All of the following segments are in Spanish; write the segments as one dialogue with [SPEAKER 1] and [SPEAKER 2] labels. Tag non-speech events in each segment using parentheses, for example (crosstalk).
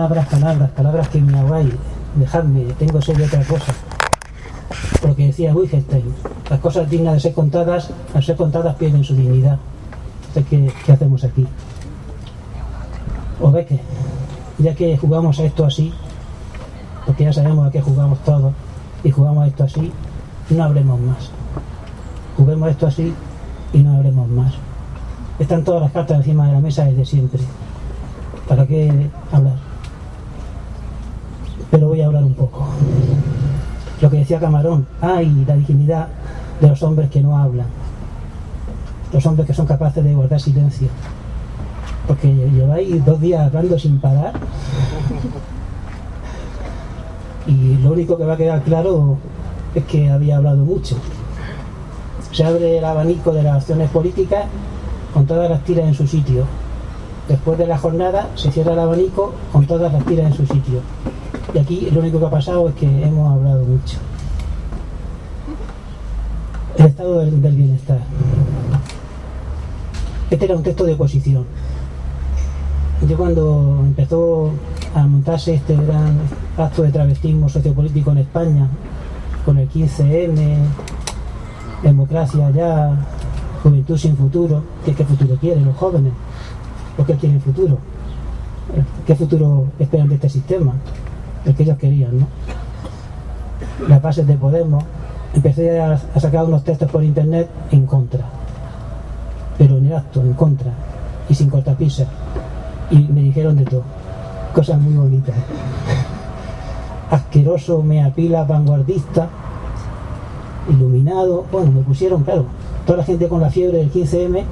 [SPEAKER 1] palabras, palabras, palabras que me aguay. Dejadme, tengo sed de otra cosa. Lo que decía Wittgenstein, las cosas dignas de ser contadas, al ser contadas pierden su dignidad. Entonces, ¿qué, hacemos aquí? O ve ya que jugamos a esto así, porque ya sabemos a qué jugamos todos, y jugamos a esto así, no hablemos más. Juguemos esto así y no hablemos más. Están todas las cartas encima de la mesa desde siempre. ¿Para qué hablar? Pero voy a hablar un poco. Lo que decía Camarón, ay, la dignidad de los hombres que no hablan. Los hombres que son capaces de guardar silencio. Porque lleváis dos días hablando sin parar. Y lo único que va a quedar claro es que había hablado mucho. Se abre el abanico de las acciones políticas con todas las tiras en su sitio Después de la jornada se cierra el abanico con todas las tiras en su sitio. Y aquí lo único que ha pasado es que hemos hablado mucho. El estado del, bienestar. Este era un texto de oposición. Yo cuando empezó a montarse este gran acto de travestismo sociopolítico en España, con el 15M, democracia ya, juventud sin futuro, ¿qué, qué futuro quieren los jóvenes? porque tienen futuro. ¿Qué futuro esperan de este sistema? El que ellos querían, ¿no? Las bases de Podemos. Empecé a, sacar unos textos por internet en contra. Pero en el acto, en contra. Y sin cortapisas. Y me dijeron de todo. Cosas muy bonitas. (laughs) Asqueroso, mea pila, vanguardista, iluminado. Bueno, me pusieron, claro, toda la gente con la fiebre del 15M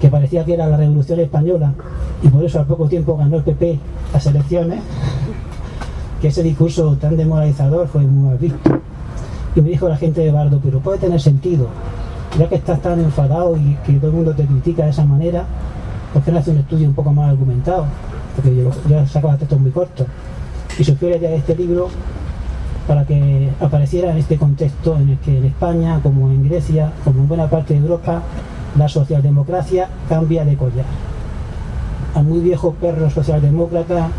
[SPEAKER 1] que parecía que era la revolución española y por eso al poco tiempo ganó el PP las elecciones, ese discurso tan demoralizador fue muy mal visto. Y me dijo la gente de Bardo, pero puede tener sentido, ya que estás tan enfadado y que todo el mundo te critica de esa manera, ¿por qué no hace un estudio un poco más argumentado? Porque yo, yo sacaba textos muy cortos. Y sugiere ya este libro para que apareciera en este contexto en el que en España, como en Grecia, como en buena parte de Europa, la socialdemocracia cambia de collar. Al muy viejo perro socialdemócrata,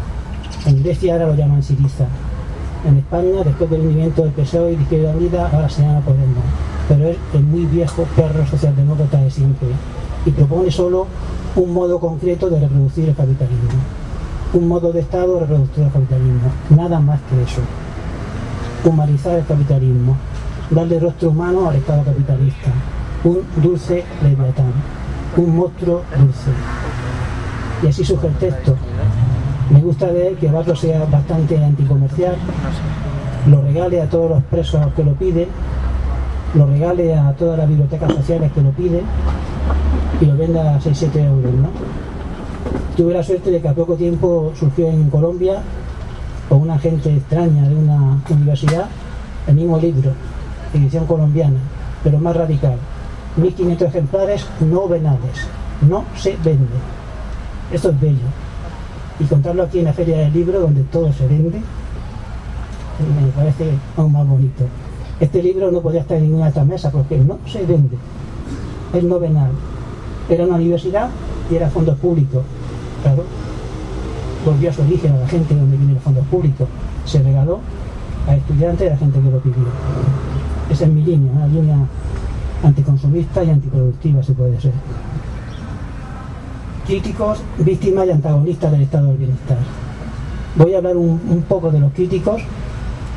[SPEAKER 1] en Grecia ahora lo llaman Siriza. En España, después del hundimiento del PSOE y de Izquierda Unida, ahora se llama Podemos. Pero es el muy viejo perro socialdemócrata de siempre. Y propone solo un modo concreto de reproducir el capitalismo. Un modo de Estado reproductor del capitalismo. Nada más que eso. Humanizar el capitalismo. Darle rostro humano al Estado capitalista un dulce leviatán, un monstruo dulce. Y así surge el texto. Me gusta ver que Barro sea bastante anticomercial, lo regale a todos los presos que lo piden, lo regale a todas las bibliotecas sociales que lo piden y lo venda a 6-7 euros. ¿no? Tuve la suerte de que a poco tiempo surgió en Colombia, con una gente extraña de una universidad, el mismo libro, edición colombiana, pero más radical. 1.500 ejemplares no venales, no se vende. Esto es bello. Y contarlo aquí en la Feria del Libro, donde todo se vende, me parece aún más bonito. Este libro no podía estar en ninguna otra mesa porque no se vende. Es no venal. Era una universidad y era fondos públicos. Claro, volvió a su origen a la gente donde viene el fondos públicos. Se regaló a estudiantes y a la gente que lo pidió. Esa es mi línea, una línea anticonsumista y antiproductiva se puede ser. Críticos, víctimas y antagonistas del estado del bienestar. Voy a hablar un, poco de los críticos,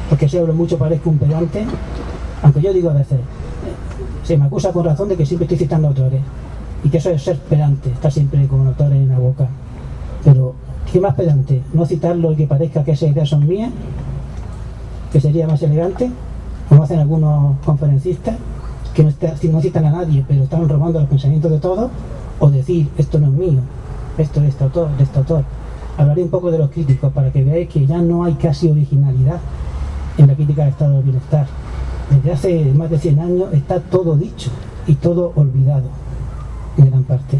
[SPEAKER 1] porque si hablo mucho parezco un pedante, aunque yo digo a veces, se me acusa con razón de que siempre estoy citando autores, y que eso es ser pedante, estar siempre con autores en la boca. Pero, ¿qué más pedante? ¿No citarlo y que parezca que esas ideas son mías? ¿Que sería más elegante? Como hacen algunos conferencistas que no, citan a nadie, pero están robando los pensamientos de todos, o decir, esto no es mío, esto es de este autor, de este autor. Hablaré un poco de los críticos para que veáis que ya no hay casi originalidad en la crítica del estado del bienestar. Desde hace más de 100 años está todo dicho y todo olvidado, en gran parte.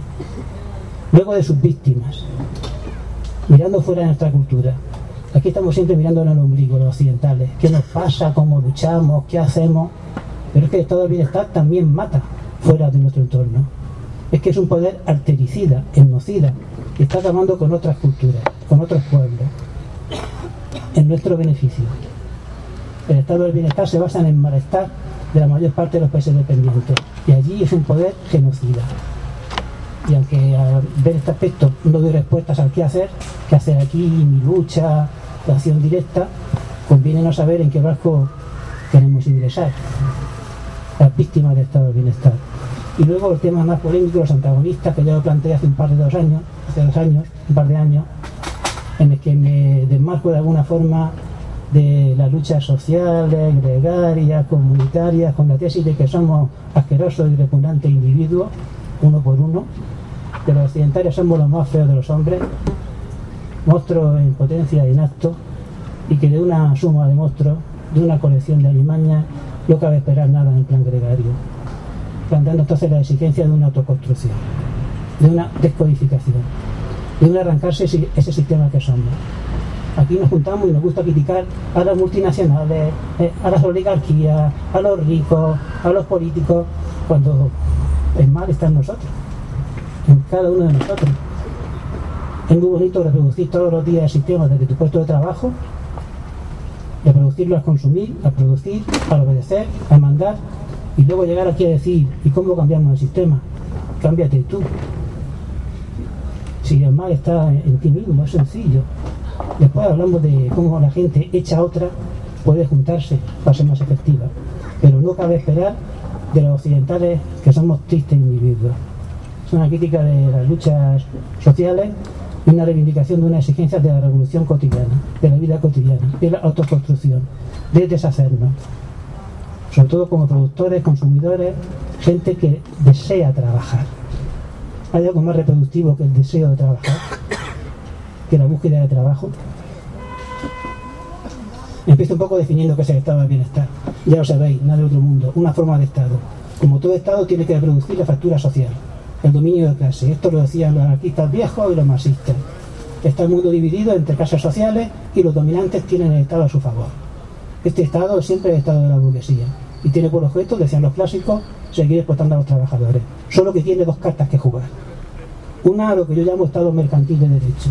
[SPEAKER 1] Luego de sus víctimas, mirando fuera de nuestra cultura. Aquí estamos siempre mirando en el ombligo, los occidentales. ¿Qué nos pasa? ¿Cómo luchamos? ¿Qué hacemos? Pero es que el estado del bienestar también mata fuera de nuestro entorno. Es que es un poder artericida, etnocida, que está acabando con otras culturas, con otros pueblos. en nuestro beneficio. El estado del bienestar se basa en el malestar de la mayor parte de los países dependientes y allí es un poder genocida. Y aunque al ver este aspecto no doy respuestas al qué hacer, qué hacer aquí, mi lucha, la acción directa, conviene no saber en qué barco queremos ingresar. Las víctimas del estado del bienestar. Y luego el tema más polémico, los antagonistas, que ya lo planteé hace un par de dos años, hace dos años, un par de años, en el que me desmarco de alguna forma de las luchas sociales, gregarias, comunitarias, con la tesis de que somos asquerosos y repugnantes individuos, uno por uno, que los occidentales somos los más feos de los hombres, monstruos en potencia y en acto, y que de una suma de monstruos, de una colección de alimañas, no cabe esperar nada en el plan gregario, planteando entonces la exigencia de una autoconstrucción, de una descodificación, de un arrancarse ese sistema que somos Aquí nos juntamos y nos gusta criticar a las multinacionales, eh, a las oligarquías, a los ricos, a los políticos, cuando el mal está en nosotros, en cada uno de nosotros. Es muy bonito reproducir todos los días el sistema desde tu puesto de trabajo, reproducirlo a consumir, a producir, a obedecer, a mandar, y luego llegar aquí a decir, ¿y cómo cambiamos el sistema? Cámbiate tú. Si el mal está en ti mismo, es sencillo. Después hablamos de cómo la gente hecha otra puede juntarse para ser más efectiva. Pero no cabe esperar de los occidentales que somos tristes individuos. Es una crítica de las luchas sociales y una reivindicación de una exigencia de la revolución cotidiana, de la vida cotidiana, de la autoconstrucción, de deshacernos. Sobre todo como productores, consumidores, gente que desea trabajar. ¿Hay algo más reproductivo que el deseo de trabajar? que la búsqueda de trabajo. Empiezo un poco definiendo qué es el estado de bienestar. Ya lo sabéis, nada de otro mundo, una forma de estado. Como todo estado tiene que reproducir la factura social, el dominio de clase. Esto lo decían los anarquistas viejos y los marxistas. Está el mundo dividido entre clases sociales y los dominantes tienen el estado a su favor. Este estado es siempre el estado de la burguesía y tiene por objeto, decían los clásicos, seguir explotando a los trabajadores. Solo que tiene dos cartas que jugar. Una, lo que yo llamo estado mercantil de derecho,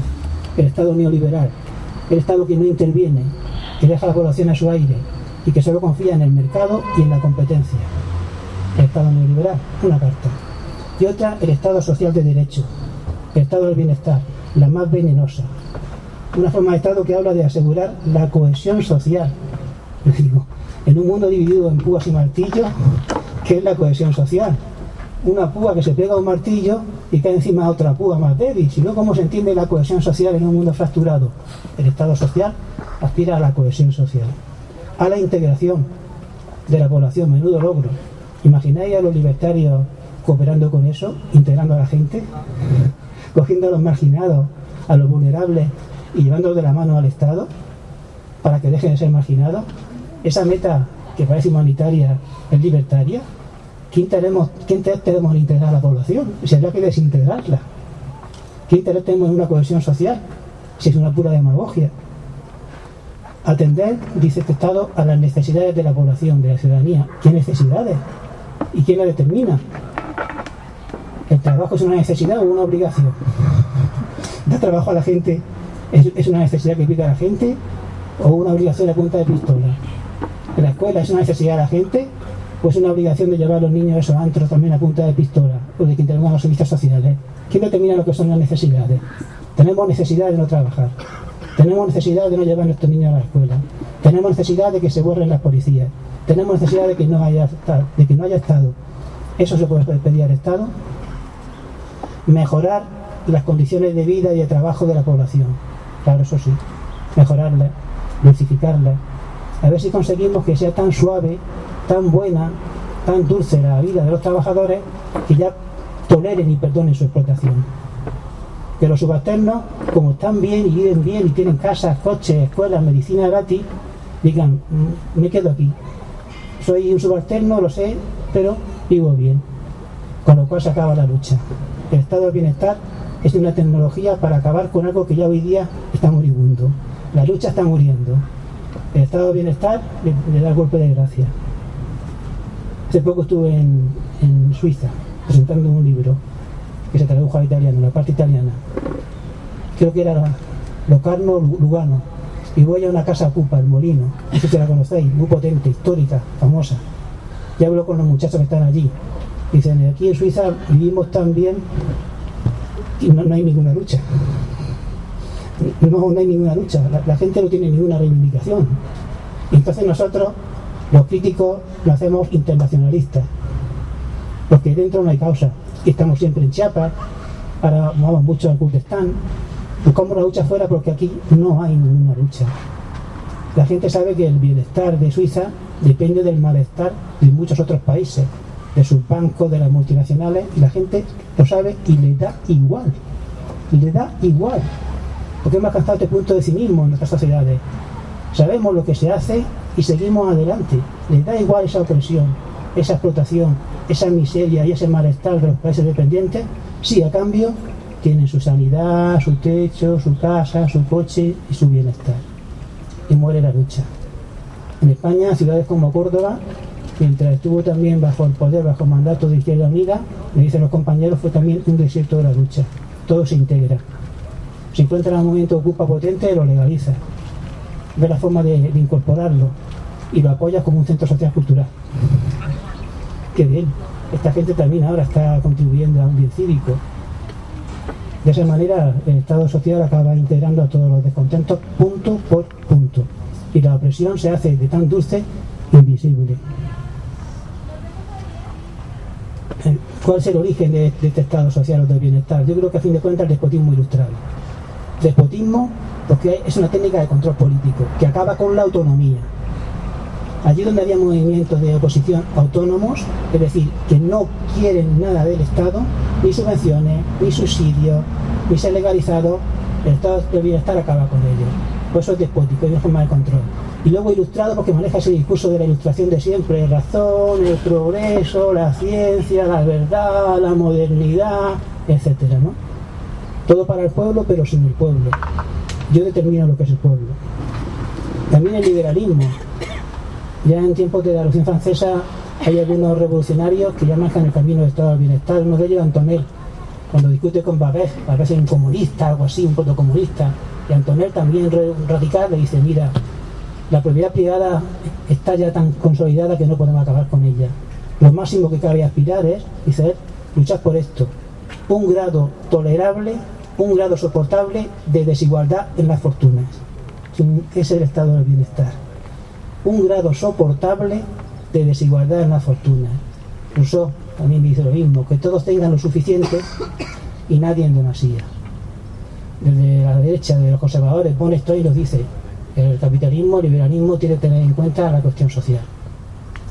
[SPEAKER 1] el Estado neoliberal, el Estado que no interviene, que deja a la población a su aire y que solo confía en el mercado y en la competencia. El Estado neoliberal, una carta. Y otra, el Estado social de derecho, el Estado del bienestar, la más venenosa. Una forma de Estado que habla de asegurar la cohesión social. Digo, en un mundo dividido en púas y martillos, ¿qué es la cohesión social? una púa que se pega a un martillo y cae encima de otra púa más débil, sino cómo se entiende la cohesión social en un mundo fracturado. El Estado social aspira a la cohesión social, a la integración de la población, menudo logro. ¿Imagináis a los libertarios cooperando con eso, integrando a la gente, cogiendo a los marginados, a los vulnerables y llevándolos de la mano al Estado para que dejen de ser marginados? Esa meta que parece humanitaria es libertaria. ¿Qué interés, tenemos en integrar a la población? Si habría que desintegrarla. ¿Qué interés tenemos en una cohesión social? Si es una pura demagogia. Atender, dice este Estado, a las necesidades de la población, de la ciudadanía. ¿Qué necesidades? ¿Y quién la determina? ¿El trabajo es una necesidad o una obligación? ¿Dar trabajo a la gente es, una necesidad que pide a la gente o una obligación a punta de pistola? ¿La escuela es una necesidad de la gente pues una obligación de llevar a los niños a esos antros también a punta de pistola, o de que intervengan los servicios sociales. ¿Quién determina lo que son las necesidades? Tenemos necesidad de no trabajar, tenemos necesidad de no llevar a nuestros niños a la escuela, tenemos necesidad de que se borren las policías, tenemos necesidad de que no haya, de que no haya Estado. ¿Eso se puede pedir al Estado? Mejorar las condiciones de vida y de trabajo de la población. Claro, eso sí. Mejorarlas, dulcificarlas. A ver si conseguimos que sea tan suave tan buena, tan dulce la vida de los trabajadores que ya toleren y perdonen su explotación. Que los subalternos, como están bien y viven bien y tienen casas, coches, escuelas, medicina gratis, digan, mm, me quedo aquí. Soy un subalterno, lo sé, pero vivo bien. Con lo cual se acaba la lucha. El estado de bienestar es una tecnología para acabar con algo que ya hoy día está moribundo. La lucha está muriendo. El estado de bienestar le, da el golpe de gracia. Hace poco estuve en, Suiza presentando un libro que se tradujo al italiano, la parte italiana. Creo que era Locarno Lugano, y voy a una casa ocupa, el Molino, no sé si la conocéis, muy potente, histórica, famosa. Y hablo con los muchachos que están allí. Dicen, aquí en Suiza vivimos tan bien y no, hay ninguna lucha. No, hay ninguna lucha, la, gente no tiene ninguna reivindicación. Entonces nosotros, los críticos, lo hacemos internacionalistas. Porque dentro no hay causa. Estamos siempre en Chiapas, ahora vamos mucho al Kurdistán, buscamos la lucha fuera porque aquí no hay ninguna lucha. La gente sabe que el bienestar de Suiza depende del malestar de muchos otros países, de sus bancos, de las multinacionales, y la gente lo sabe y le da igual. Le da igual. Porque hemos alcanzado este punto de cinismo en nuestras sociedades. Sabemos lo que se hace y seguimos adelante. Le da igual esa opresión, esa explotación, esa miseria y ese malestar de los países dependientes, si a cambio tienen su sanidad, su techo, su casa, su coche y su bienestar. Y muere la lucha. En España, ciudades como Córdoba, mientras estuvo también bajo el poder, bajo el mandato de Izquierda Unida, me dicen los compañeros, fue también un desierto de la lucha. Todo se integra. Si encuentra un movimiento Ocupa potente, lo legaliza. Ve la forma de, de incorporarlo y lo apoya como un centro social cultural. Qué bien. Esta gente también ahora está contribuyendo a un bien cívico de esa manera, el Estado social acaba integrando a todos los descontentos punto por punto. Y la opresión se hace de tan dulce invisible. Eh, ¿Cuál es el origen de, este Estado social o de bienestar? Yo creo que a fin de cuentas el despotismo ilustrado. Despotismo porque es una técnica de control político que acaba con la autonomía. Allí donde había movimientos de oposición autónomos, es decir, que no quieren nada del Estado, ni subvenciones, ni subsidios, ni ser legalizado, el Estado de bienestar acaba con ellos. Por eso es despótico, es una forma de control. Y luego ilustrado porque maneja ese discurso de la ilustración de siempre, razón, el progreso, la ciencia, la verdad, la modernidad, etcétera, ¿no? Todo para el pueblo, pero sin el pueblo. Yo determino lo que es el pueblo. También el liberalismo. Ya en tiempos de la Revolución Francesa hay algunos revolucionarios que ya marcan el camino del Estado del Bienestar. Uno de ellos, Antonel, cuando discute con Babés, Babés es un comunista, algo así, un protocomunista, y Antonel también radical le dice, mira, la propiedad privada está ya tan consolidada que no podemos acabar con ella. Lo máximo que cabe aspirar es, dice luchar por esto, un grado tolerable, un grado soportable de desigualdad en las fortunas. Es el estado del bienestar. Un grado soportable de desigualdad en la fortuna. Rousseau también dice lo mismo, que todos tengan lo suficiente y nadie en demasía. Desde la derecha de los conservadores, Bon Stoy nos dice que el capitalismo, el liberalismo tiene que tener en cuenta la cuestión social.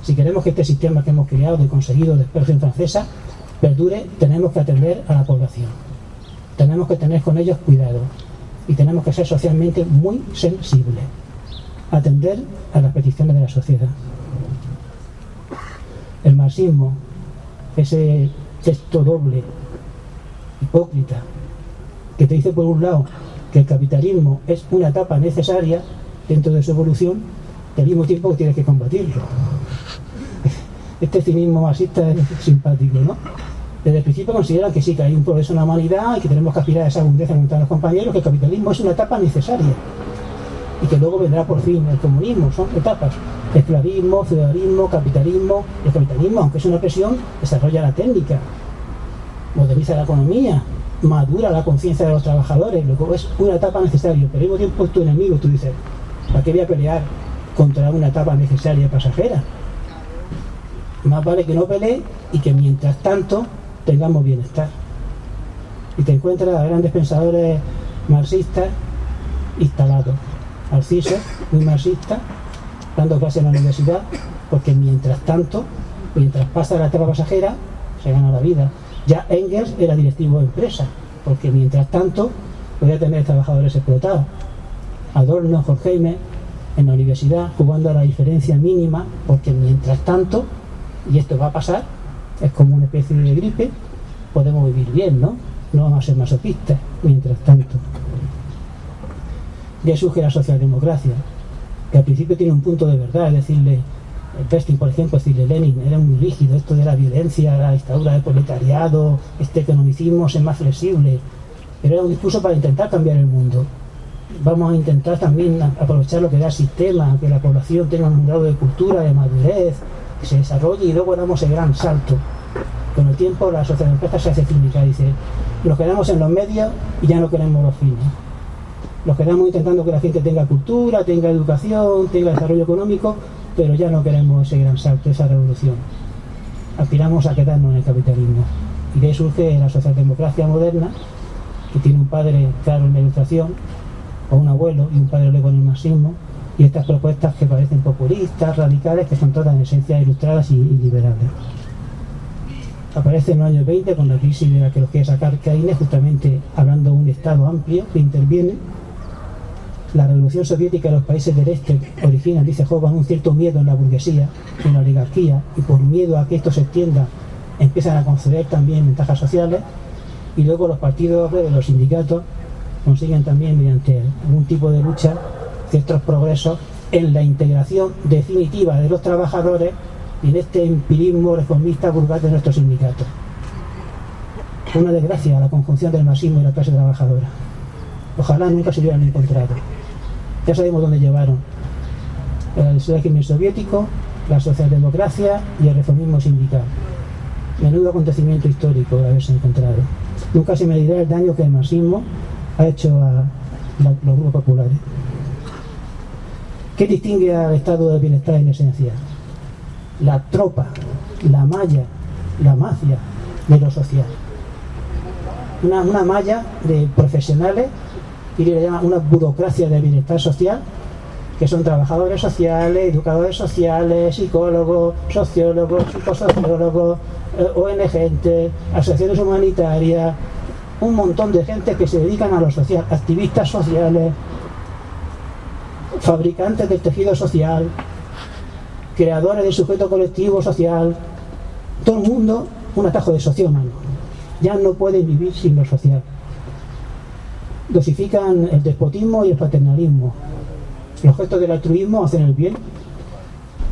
[SPEAKER 1] Si queremos que este sistema que hemos creado y conseguido de expresión francesa perdure, tenemos que atender a la población. Tenemos que tener con ellos cuidado y tenemos que ser socialmente muy sensibles. Atender a las peticiones de la sociedad el marxismo, ese texto doble, hipócrita, que te dice por un lado que el capitalismo es una etapa necesaria dentro de su evolución y al mismo tiempo que tienes que combatirlo. (laughs) Este cinismo marxista es simpático, ¿no? Desde el principio consideran que sí, que hay un progreso en la humanidad y que tenemos que aspirar a esa abundancia a los compañeros, que el capitalismo es una etapa necesaria y que luego vendrá por fin el comunismo, son etapas. Esclavismo, feudalismo, capitalismo. El capitalismo, aunque es una presión, desarrolla la técnica, moderniza la economía, madura la conciencia de los trabajadores, luego es una etapa necesaria, pero al mismo tiempo es tu enemigo, tú dices, ¿para qué voy a pelear contra una etapa necesaria pasajera? Más vale que no pelee y que mientras tanto tengamos bienestar. Y te encuentras a grandes pensadores marxistas instalados. Alciso, muy marxista, dando clase en la universidad, porque mientras tanto, mientras pasa la etapa pasajera, se gana la vida. Ya Engels era directivo de empresa, porque mientras tanto voy a tener trabajadores explotados. Adorno, Horkheimer, en la universidad, jugando a la diferencia mínima, porque mientras tanto, y esto va a pasar, es como una especie de gripe, podemos vivir bien, ¿no? No vamos a ser masoquistas, mientras tanto ya surge la socialdemocracia, que al principio tiene un punto de verdad, es decirle, Pestin, por ejemplo, decirle Lenin, era muy rígido, esto de la violencia, la dictadura del proletariado, este economicismo es más flexible, pero era un discurso para intentar cambiar el mundo. vamos a intentar también aprovechar lo que da el sistema, que la población tenga un grado de cultura, de madurez, que se desarrolle y luego damos el gran salto. Con el tiempo la socialdemocracia se hace cínica, dice, nos quedamos en los medios y ya no queremos los fines. Nos quedamos intentando que la gente tenga cultura, tenga educación, tenga desarrollo económico, pero ya no queremos ese gran salto, esa revolución. Aspiramos a quedarnos en el capitalismo. Y de ahí surge la socialdemocracia moderna, que tiene un padre claro en la ilustración, o un abuelo y un padre luego en el marxismo, y estas propuestas que parecen populistas, radicales, que son todas en esencia ilustradas y, liberales. Aparece en los años 20 con la crisis de la que los quiere sacar Keynes, justamente hablando de un Estado amplio que interviene. La revolución soviética de los países del este origina, dice Hobbes, un cierto miedo en la burguesía, en la oligarquía, y por miedo a que esto se extienda, empiezan a conceder también ventajas sociales, y luego los partidos de los sindicatos consiguen también mediante algún tipo de lucha ciertos progresos en la integración definitiva de los trabajadores y en este empirismo reformista vulgar de nuestros sindicatos. Una desgracia la conjunción del marxismo y la clase trabajadora. Ojalá nunca se hubieran encontrado. Ya sabemos dónde llevaron. El régimen soviético, la socialdemocracia y el reformismo sindical. Menudo acontecimiento histórico de haberse encontrado. Nunca se me dirá el daño que el marxismo ha hecho a los grupos populares. ¿Qué distingue al estado de bienestar en esencia? La tropa, la malla, la mafia de lo social. Una, malla de profesionales, y le llama una burocracia de bienestar social, que son trabajadores sociales, educadores sociales, psicólogos, sociólogos, psicosociólogos, eh, ONG, asociaciones humanitarias, un montón de gente que se dedican a lo social, activistas sociales, fabricantes del tejido social, creadores de sujeto colectivo social, todo el mundo un atajo de sociómano. Ya no pueden vivir sin lo social. Dosifican el despotismo y el paternalismo. Los gestos del altruismo hacen el bien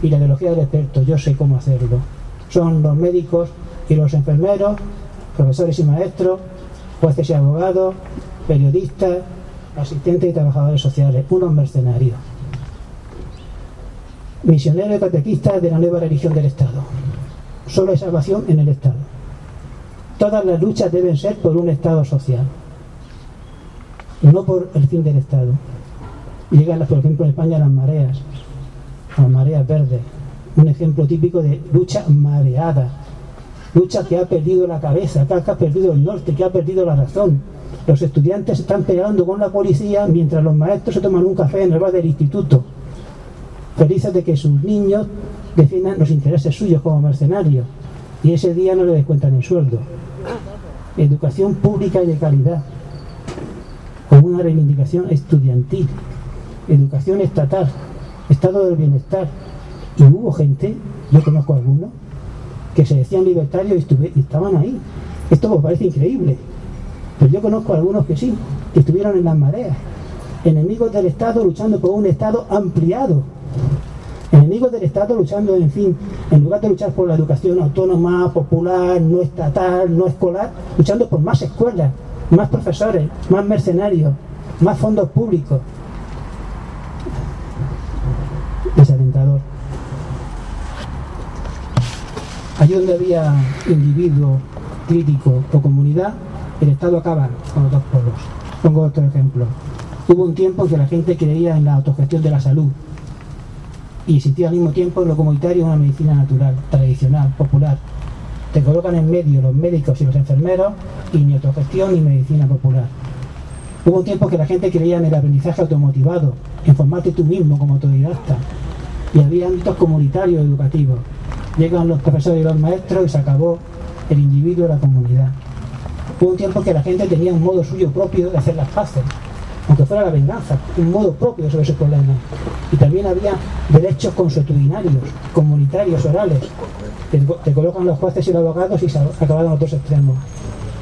[SPEAKER 1] y la ideología del experto, yo sé cómo hacerlo. Son los médicos y los enfermeros, profesores y maestros, jueces y abogados, periodistas, asistentes y trabajadores sociales, unos mercenarios. Misioneros y catequistas de la nueva religión del Estado. Solo hay salvación en el Estado. Todas las luchas deben ser por un Estado social, no por el fin del Estado. Llegan, por ejemplo, en España las mareas, las mareas verdes, un ejemplo típico de lucha mareada, lucha que ha perdido la cabeza, que ha perdido el norte, que ha perdido la razón. Los estudiantes están peleando con la policía mientras los maestros se toman un café en el bar del instituto, felices de que sus niños defiendan los intereses suyos como mercenarios y ese día no le descuentan el sueldo. Educación pública y de calidad, con una reivindicación estudiantil, educación estatal, estado del bienestar. Y hubo gente, yo conozco algunos, que se decían libertarios y, estaban ahí. Esto me parece increíble. Pero yo conozco a algunos que sí, que estuvieron en las mareas. Enemigos del Estado luchando por un Estado ampliado. Enemigos del Estado luchando, en fin, en lugar de luchar por la educación autónoma, popular, no estatal, no escolar, luchando por más escuelas, más profesores, más mercenarios, más fondos públicos. Desalentador. Allí donde había individuo crítico o comunidad, el Estado acaba con los dos pueblos. Pongo otro ejemplo. Hubo un tiempo que la gente creía en la autogestión de la salud y existía al mismo tiempo en lo comunitario una medicina natural, tradicional, popular. Te colocan en medio los médicos y los enfermeros y ni autogestión ni medicina popular. Hubo un tiempo que la gente creía en el aprendizaje automotivado, en formarte tú mismo como autodidacta. Y había ámbitos comunitarios educativos llegan los profesores y los maestros y se acabó el individuo y la comunidad. Hubo un tiempo que la gente tenía un modo suyo propio de hacer las paces, aunque fuera la venganza, un modo propio sobre ese problema. Y también había derechos consuetudinarios, comunitarios, orales. Te, te colocan los jueces y los abogados y se acabaron los dos extremos.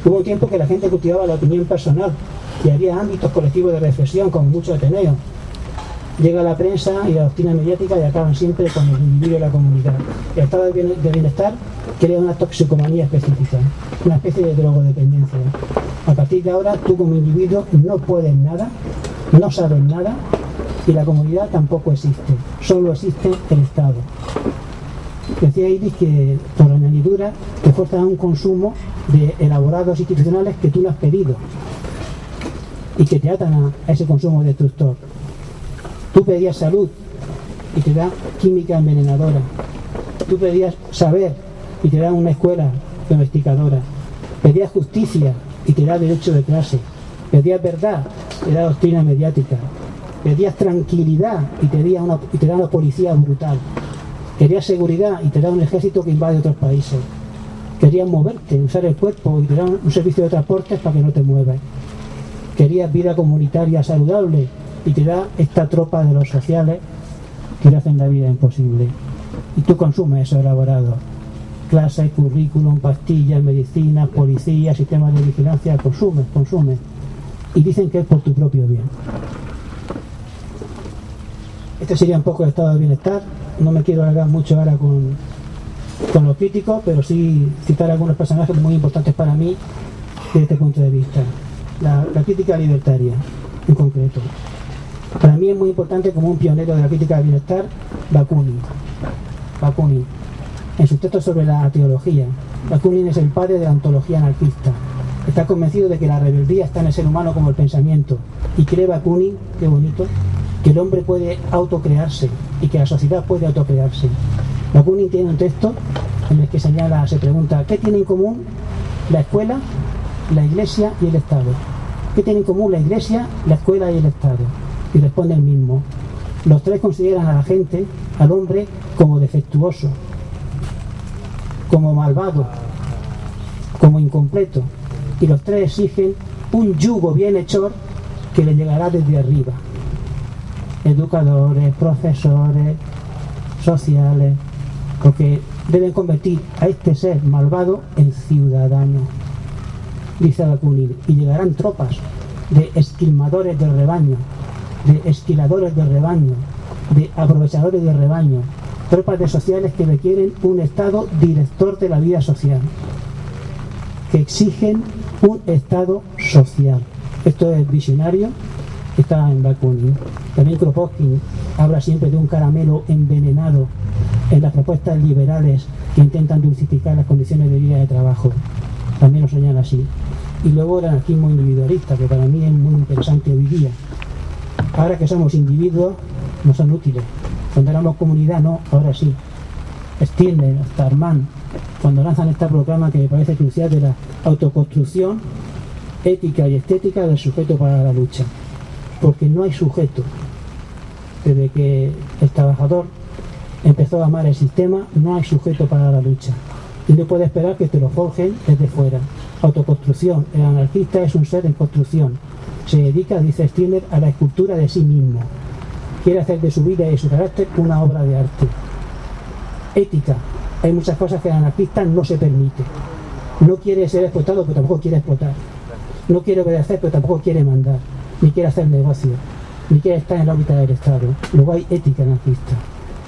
[SPEAKER 1] Hubo un tiempo que la gente cultivaba la opinión personal y había ámbitos colectivos de reflexión, como mucho Ateneo, llega la prensa y la doctrina mediática y acaban siempre con el individuo y la comunidad. El estado de bienestar crea una toxicomanía específica, una especie de drogodependencia. A partir de ahora, tú como individuo no puedes nada no saben nada y la comunidad tampoco existe, solo existe el Estado. Decía Iris que por añadidura te fuerzan a un consumo de elaborados institucionales que tú no has pedido y que te atan a ese consumo destructor. Tú pedías salud y te da química envenenadora. Tú pedías saber y te da una escuela domesticadora. Pedías justicia y te da derecho de clase. Pedías verdad, y te da doctrina mediática. Pedías tranquilidad y te, da una, y te da una policía brutal. Querías seguridad y te da un ejército que invade otros países. Querías moverte, usar el cuerpo y te da un servicio de transporte para que no te muevas. Querías vida comunitaria saludable y te da esta tropa de los sociales que le hacen la vida imposible. Y tú consumes eso elaborado. Clases, currículum, pastillas, medicinas, policía, sistemas de vigilancia, consumes, consumes. Y dicen que es por tu propio bien. Este sería un poco el estado de bienestar. No me quiero alargar mucho ahora con, con los críticos, pero sí citar algunos personajes muy importantes para mí desde este punto de vista. La, crítica libertaria, en concreto. Para mí es muy importante como un pionero de la crítica del bienestar, Bakunin. Bakunin. En su texto sobre la teología, Bakunin es el padre de la ontología anarquista. Está convencido de que la rebeldía está en el ser humano como el pensamiento. Y cree Bakunin, qué bonito, que el hombre puede autocrearse y que la sociedad puede autocrearse. Bakunin tiene un texto en el que señala, se pregunta, ¿qué tiene en común la escuela, la iglesia y el Estado? ¿Qué tiene en común la iglesia, la escuela y el Estado? Y responde el mismo. Los tres consideran a la gente, al hombre, como defectuoso, como malvado, como incompleto. Y los tres exigen un yugo bienhechor que le llegará desde arriba educadores, profesores, sociales, porque deben convertir a este ser malvado en ciudadano, dice Bakunin, y llegarán tropas de esquilmadores del rebaño, de esquiladores del rebaño, de aprovechadores del rebaño, tropas de sociales que requieren un Estado director de la vida social, que exigen un Estado social. Esto es visionario, está en Bakunin. También Kropotkin habla siempre de un caramelo envenenado en las propuestas liberales que intentan dulcificar las condiciones de vida y de trabajo. También lo señala así. Y luego el anarquismo individualista, que para mí es muy interesante hoy día. Ahora que somos individuos, no son útiles. Cuando éramos comunidad, no, ahora sí. Stirner, Starman, cuando lanzan esta proclama que me parece crucial de la autoconstrucción ética y estética del sujeto para la lucha porque no hay sujeto. Desde que el trabajador empezó a amar el sistema, no hay sujeto para la lucha. Y no puede esperar que te lo forjen desde fuera. Autoconstrucción. El anarquista es un ser en construcción. Se dedica, dice Stirner, a la escultura de sí mismo. Quiere hacer de su vida y de su carácter una obra de arte. Ética. Hay muchas cosas que el anarquista no se permite. No quiere ser explotado, pero tampoco quiere explotar. No quiere obedecer, pero tampoco quiere mandar ni quiere hacer negocio, ni quiere estar en la órbita del Estado. Luego hay ética anarquista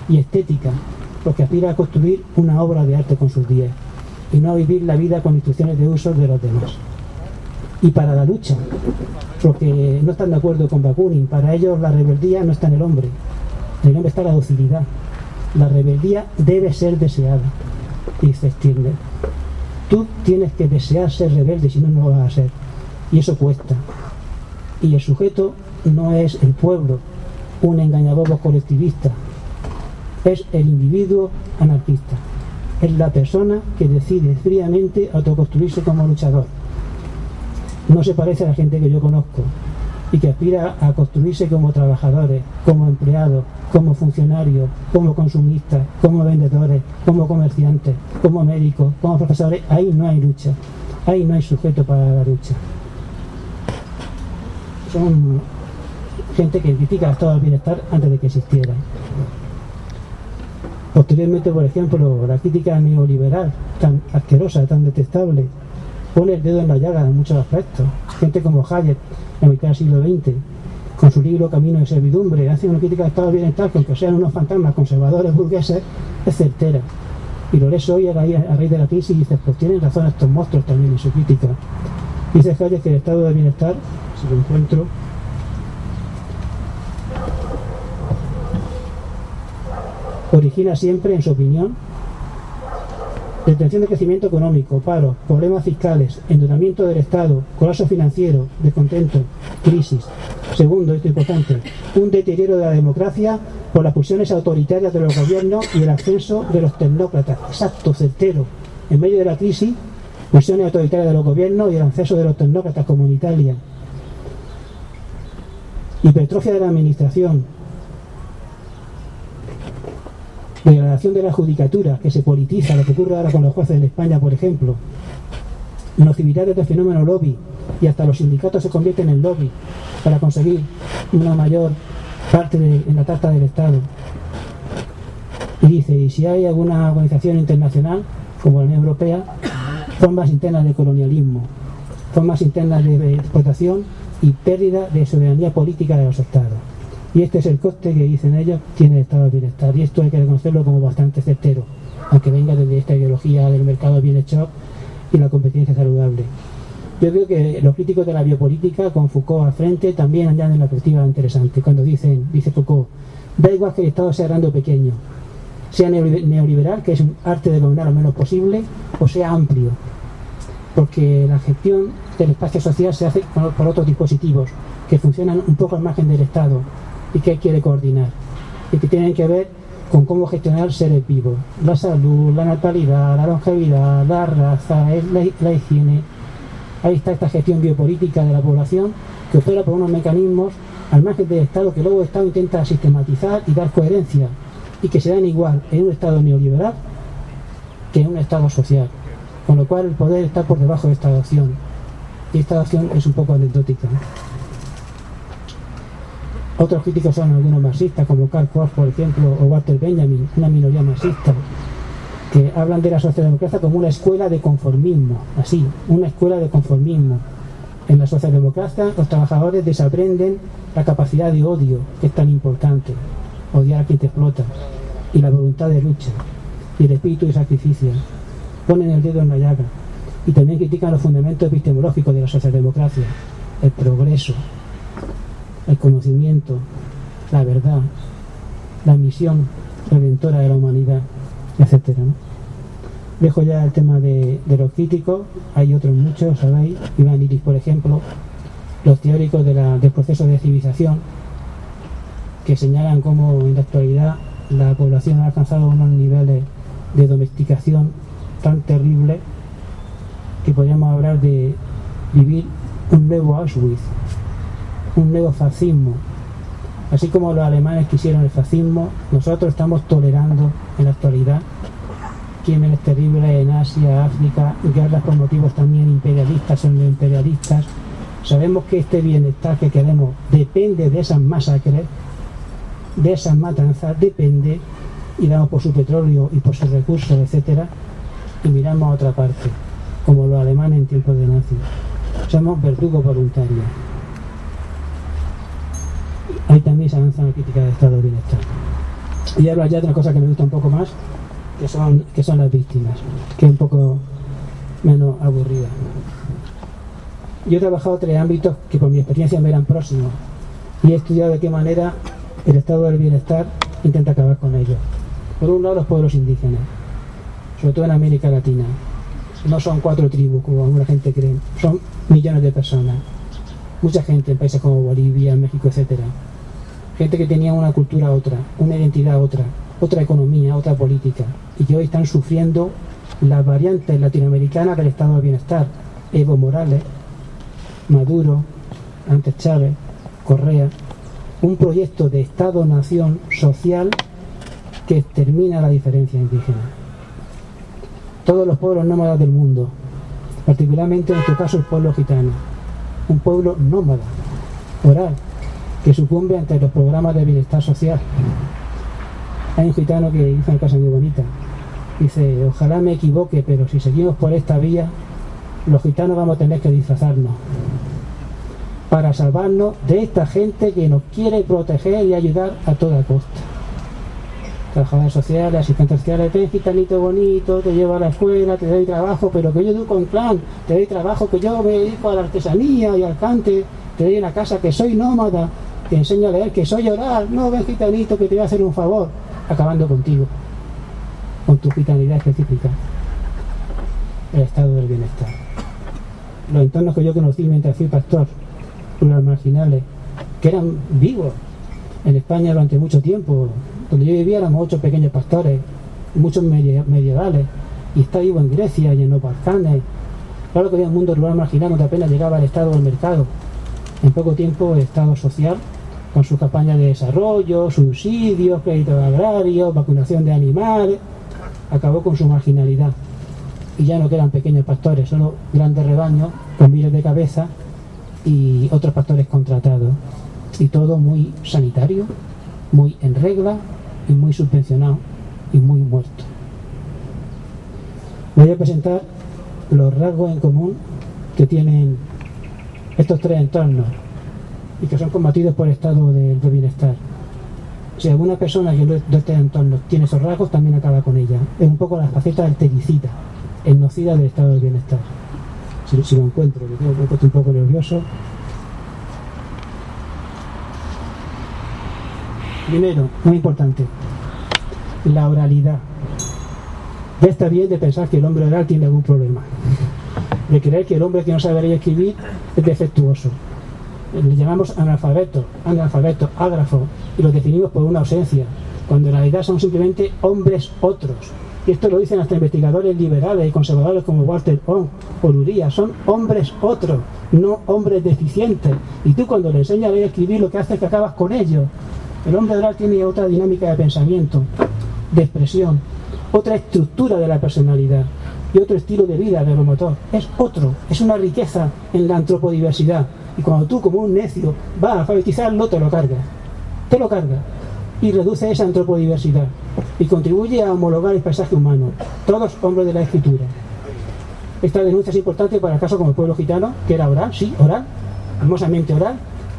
[SPEAKER 1] y estética, porque aspira a construir una obra de arte con sus días y no a vivir la vida con instrucciones de uso de los demás. Y para la lucha, porque no están de acuerdo con Bakunin, para ellos la rebeldía no está en el hombre, en el hombre está la docilidad. La rebeldía debe ser deseada, dice Stirner. Tú tienes que desear ser rebelde, si no, no lo vas a ser. Y eso cuesta. Y el sujeto no es el pueblo, un engañabobo colectivista, es el individuo anarquista. Es la persona que decide fríamente autoconstruirse como luchador. No se parece a la gente que yo conozco y que aspira a construirse como trabajadores, como empleados, como funcionarios, como consumistas, como vendedores, como comerciantes, como médicos, como profesores. Ahí no hay lucha, ahí no hay sujeto para la lucha son gente que critica el estado del bienestar antes de que existiera. Posteriormente, por ejemplo, la crítica neoliberal, tan asquerosa, tan detestable, pone el dedo en la llaga en muchos aspectos. Gente como Hayek, en mitad del siglo XX, con su libro Camino de Servidumbre, hace una crítica de Estado Oriental que aunque sean unos fantasmas conservadores burgueses, es certera. Y lo lees hoy a raíz, de la crisis y dices, pues tienen razón estos monstruos también en su crítica. Dice Hayek que el Estado de Bienestar, si lo encuentro, origina siempre, en su opinión, detención de crecimiento económico, paro, problemas fiscales, enduramiento del Estado, colapso financiero, descontento, crisis. Segundo, esto importante, un deterioro de la democracia por las pulsiones autoritarias de los gobiernos y el ascenso de los tecnócratas. Exacto, certero. En medio de la crisis, pulsiones autoritarias de los gobiernos y el ascenso de los tecnócratas como en Italia. Hipertrofia de la administración, degradación de la judicatura, que se politiza, lo que ocurre ahora con los jueces en España, por ejemplo, nocividades del fenómeno lobby, y hasta los sindicatos se convierten en lobby para conseguir una mayor parte en la tarta del Estado. Y dice, y si hay alguna organización internacional, como la Unión Europea, formas internas de colonialismo, formas internas de explotación y pérdida de soberanía política de los estados. Y este es el coste que dicen ellos tiene el estado de bienestar. Y esto hay que reconocerlo como bastante certero, aunque venga desde esta ideología del mercado bienestar y la competencia saludable. Yo creo que los críticos de la biopolítica, con Foucault al frente, también añaden una perspectiva interesante. Cuando dicen, dice Foucault, da igual que el Estado sea grande o pequeño, sea neoliberal, que es un arte de dominar lo menos posible, o sea amplio, porque la gestión del espacio social se hace por otros dispositivos que funcionan un poco al margen del Estado y que quiere coordinar y que tienen que ver con cómo gestionar seres vivos, la salud, la natalidad, la longevidad, la raza, la, higiene. Ahí está esta gestión biopolítica de la población que opera por unos mecanismos al margen del Estado que luego el Estado intenta sistematizar y dar coherencia y que se dan igual en un Estado neoliberal que en un Estado social. Con lo cual el poder está por debajo de esta adopción. Y esta adopción es un poco anecdótica. Otros críticos son algunos marxistas, como Karl Korf, por ejemplo, o Walter Benjamin, una minoría marxista, que hablan de la socialdemocracia como una escuela de conformismo, así, una escuela de conformismo. En la socialdemocracia los trabajadores desaprenden la capacidad de odio, que es tan importante, odiar a quien te explota, y la voluntad de lucha, y el espíritu de sacrificio. Ponen el dedo en la llaga, y también critican los fundamentos epistemológicos de la socialdemocracia, el progreso, el conocimiento, la verdad, la misión redentora de la humanidad, etc. Dejo ya el tema de, los críticos, hay otros muchos, sabéis, Iván Iris, por ejemplo, los teóricos del proceso de civilización, que señalan cómo en la actualidad la población ha alcanzado unos niveles de domesticación tan terribles que podríamos hablar de vivir un nuevo Auschwitz, un nuevo fascismo. Así como los alemanes quisieron el fascismo, nosotros estamos tolerando en la actualidad crímenes terribles en Asia, África, guerras por motivos también imperialistas imperialistas. Sabemos que este bienestar que queremos depende de esas masacres, de esas matanzas, depende, y damos por su petróleo y por sus recursos, etcétera, y miramos a otra parte, como los alemanes en tiempos de nazi. Somos verdugos voluntarios también se avanza la crítica de estado bienestar. Y hablo ya de una cosa que me gusta un poco más, que son, que son las víctimas, que es un poco menos aburrida. Yo he trabajado tres ámbitos que por mi experiencia me eran próximos y he estudiado de qué manera el estado del bienestar intenta acabar con ellos. Por un lado los pueblos indígenas, sobre todo en América Latina. No son cuatro tribus como alguna gente cree, son millones de personas. Mucha gente en países como Bolivia, México, etcétera gente que tenía una cultura otra, una identidad otra, otra economía, otra política, y que hoy están sufriendo las variantes latinoamericanas del estado de bienestar. Evo Morales, Maduro, antes Chávez, Correa, un proyecto de Estado-nación social que extermina la diferencia indígena. Todos los pueblos nómadas del mundo, particularmente en nuestro caso el pueblo gitano, un pueblo nómada, oral, que sucumbe ante los programas de bienestar social. Hay un gitano que hizo una cosa muy bonita. Dice, ojalá me equivoque, pero si seguimos por esta vía, los gitanos vamos a tener que disfrazarnos para salvarnos de esta gente que nos quiere proteger y ayudar a toda costa. Trabajadores sociales, asistentes sociales, ven gitanito bonito, te llevo a la escuela, te doy trabajo, pero que yo educo con plan, te doy trabajo, que yo me dedico a la artesanía y al cante, te doy una casa, que soy nómada, te enseño a leer, que soy orar, no ven gitanito que te voy a hacer un favor. acabando contigo, con tu vitalidad específica, el estado del bienestar. Los entornos que yo conocí mientras fui pastor, los marginales, que eran vivos en España durante mucho tiempo, donde yo vivía éramos ocho pequeños pastores, muchos medievales, y está vivo en Grecia y en los Balcanes. Claro que había un mundo rural marginal donde apenas llegaba al estado del mercado. En poco tiempo el estado social, con sus campañas de desarrollo, subsidios, créditos agrarios, vacunación de animales, acabó con su marginalidad. Y ya no quedan pequeños pastores, solo grandes rebaños con miles de cabezas y otros pastores contratados. Y todo muy sanitario, muy en regla y muy subvencionado y muy muerto. Voy a presentar los rasgos en común que tienen estos tres entornos y que son combatidos por el estado de, bienestar. Si alguna persona que de este entorno tiene esos rasgos, también acaba con ella. Es un poco la faceta artericida, nocida del estado de bienestar. Si, lo encuentro, me he puesto un poco nervioso. Primero, muy importante, la oralidad. Ya está bien de pensar que el hombre oral tiene algún problema. De creer que el hombre que no sabe leer y escribir es defectuoso. Le llamamos analfabeto, analfabeto, ágrafo, y lo definimos por una ausencia, cuando en realidad son simplemente hombres otros. Y esto lo dicen hasta investigadores liberales y conservadores como Walter Ong o Luría. Son hombres otros, no hombres deficientes. Y tú cuando le enseñas a leer y escribir lo que hace es que acabas con ellos. El hombre oral tiene otra dinámica de pensamiento, de expresión, otra estructura de la personalidad y otro estilo de vida del motor. Es otro, es una riqueza en la antropodiversidad. Y cuando tú, como un necio, vas a alfabetizarlo, te lo cargas. Te lo cargas. Y reduce esa antropodiversidad. Y contribuye a homologar el paisaje humano. Todos hombres de la escritura. Esta denuncia es importante para el caso como el pueblo gitano, que era oral, sí, oral, hermosamente oral,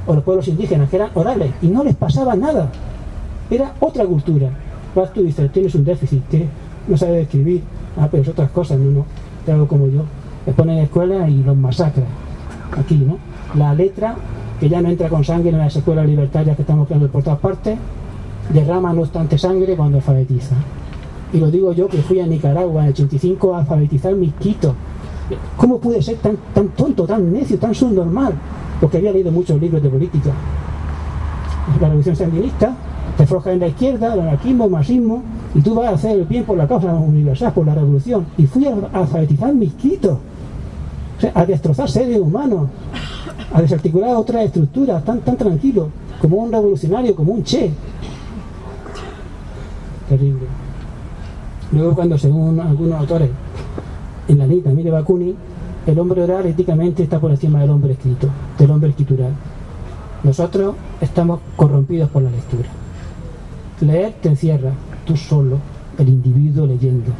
[SPEAKER 1] o los pueblos indígenas, que eran orales, y no les pasaba nada. Era otra cultura tú dices, tienes un déficit, no sabes escribir, ah, pero es otras cosas, no, no, te hago como yo. Les ponen en escuela y los masacra. Aquí, ¿no? La letra, que ya no entra con sangre en las escuelas libertarias que estamos creando por todas partes, derrama no obstante sangre cuando alfabetiza. Y lo digo yo que fui a Nicaragua en el 85 a alfabetizar mis quitos. ¿Cómo pude ser tan, tan tonto, tan necio, tan subnormal? Porque había leído muchos libros de política. La revolución sandinista, te forjas en la izquierda, el anarquismo, el marxismo, y tú vas a hacer el bien por la causa universal, por la revolución. Y fui a alfabetizar mis quitos, a destrozar seres humanos, a desarticular otras estructuras, tan, tan tranquilo, como un revolucionario, como un Che. Terrible. Luego cuando, según algunos autores, en la ley también de Bakunin, el hombre oral éticamente está por encima del hombre escrito, del hombre escritural. Nosotros estamos corrompidos por la lectura. Leer te encierra, tú solo, el individuo leyendo.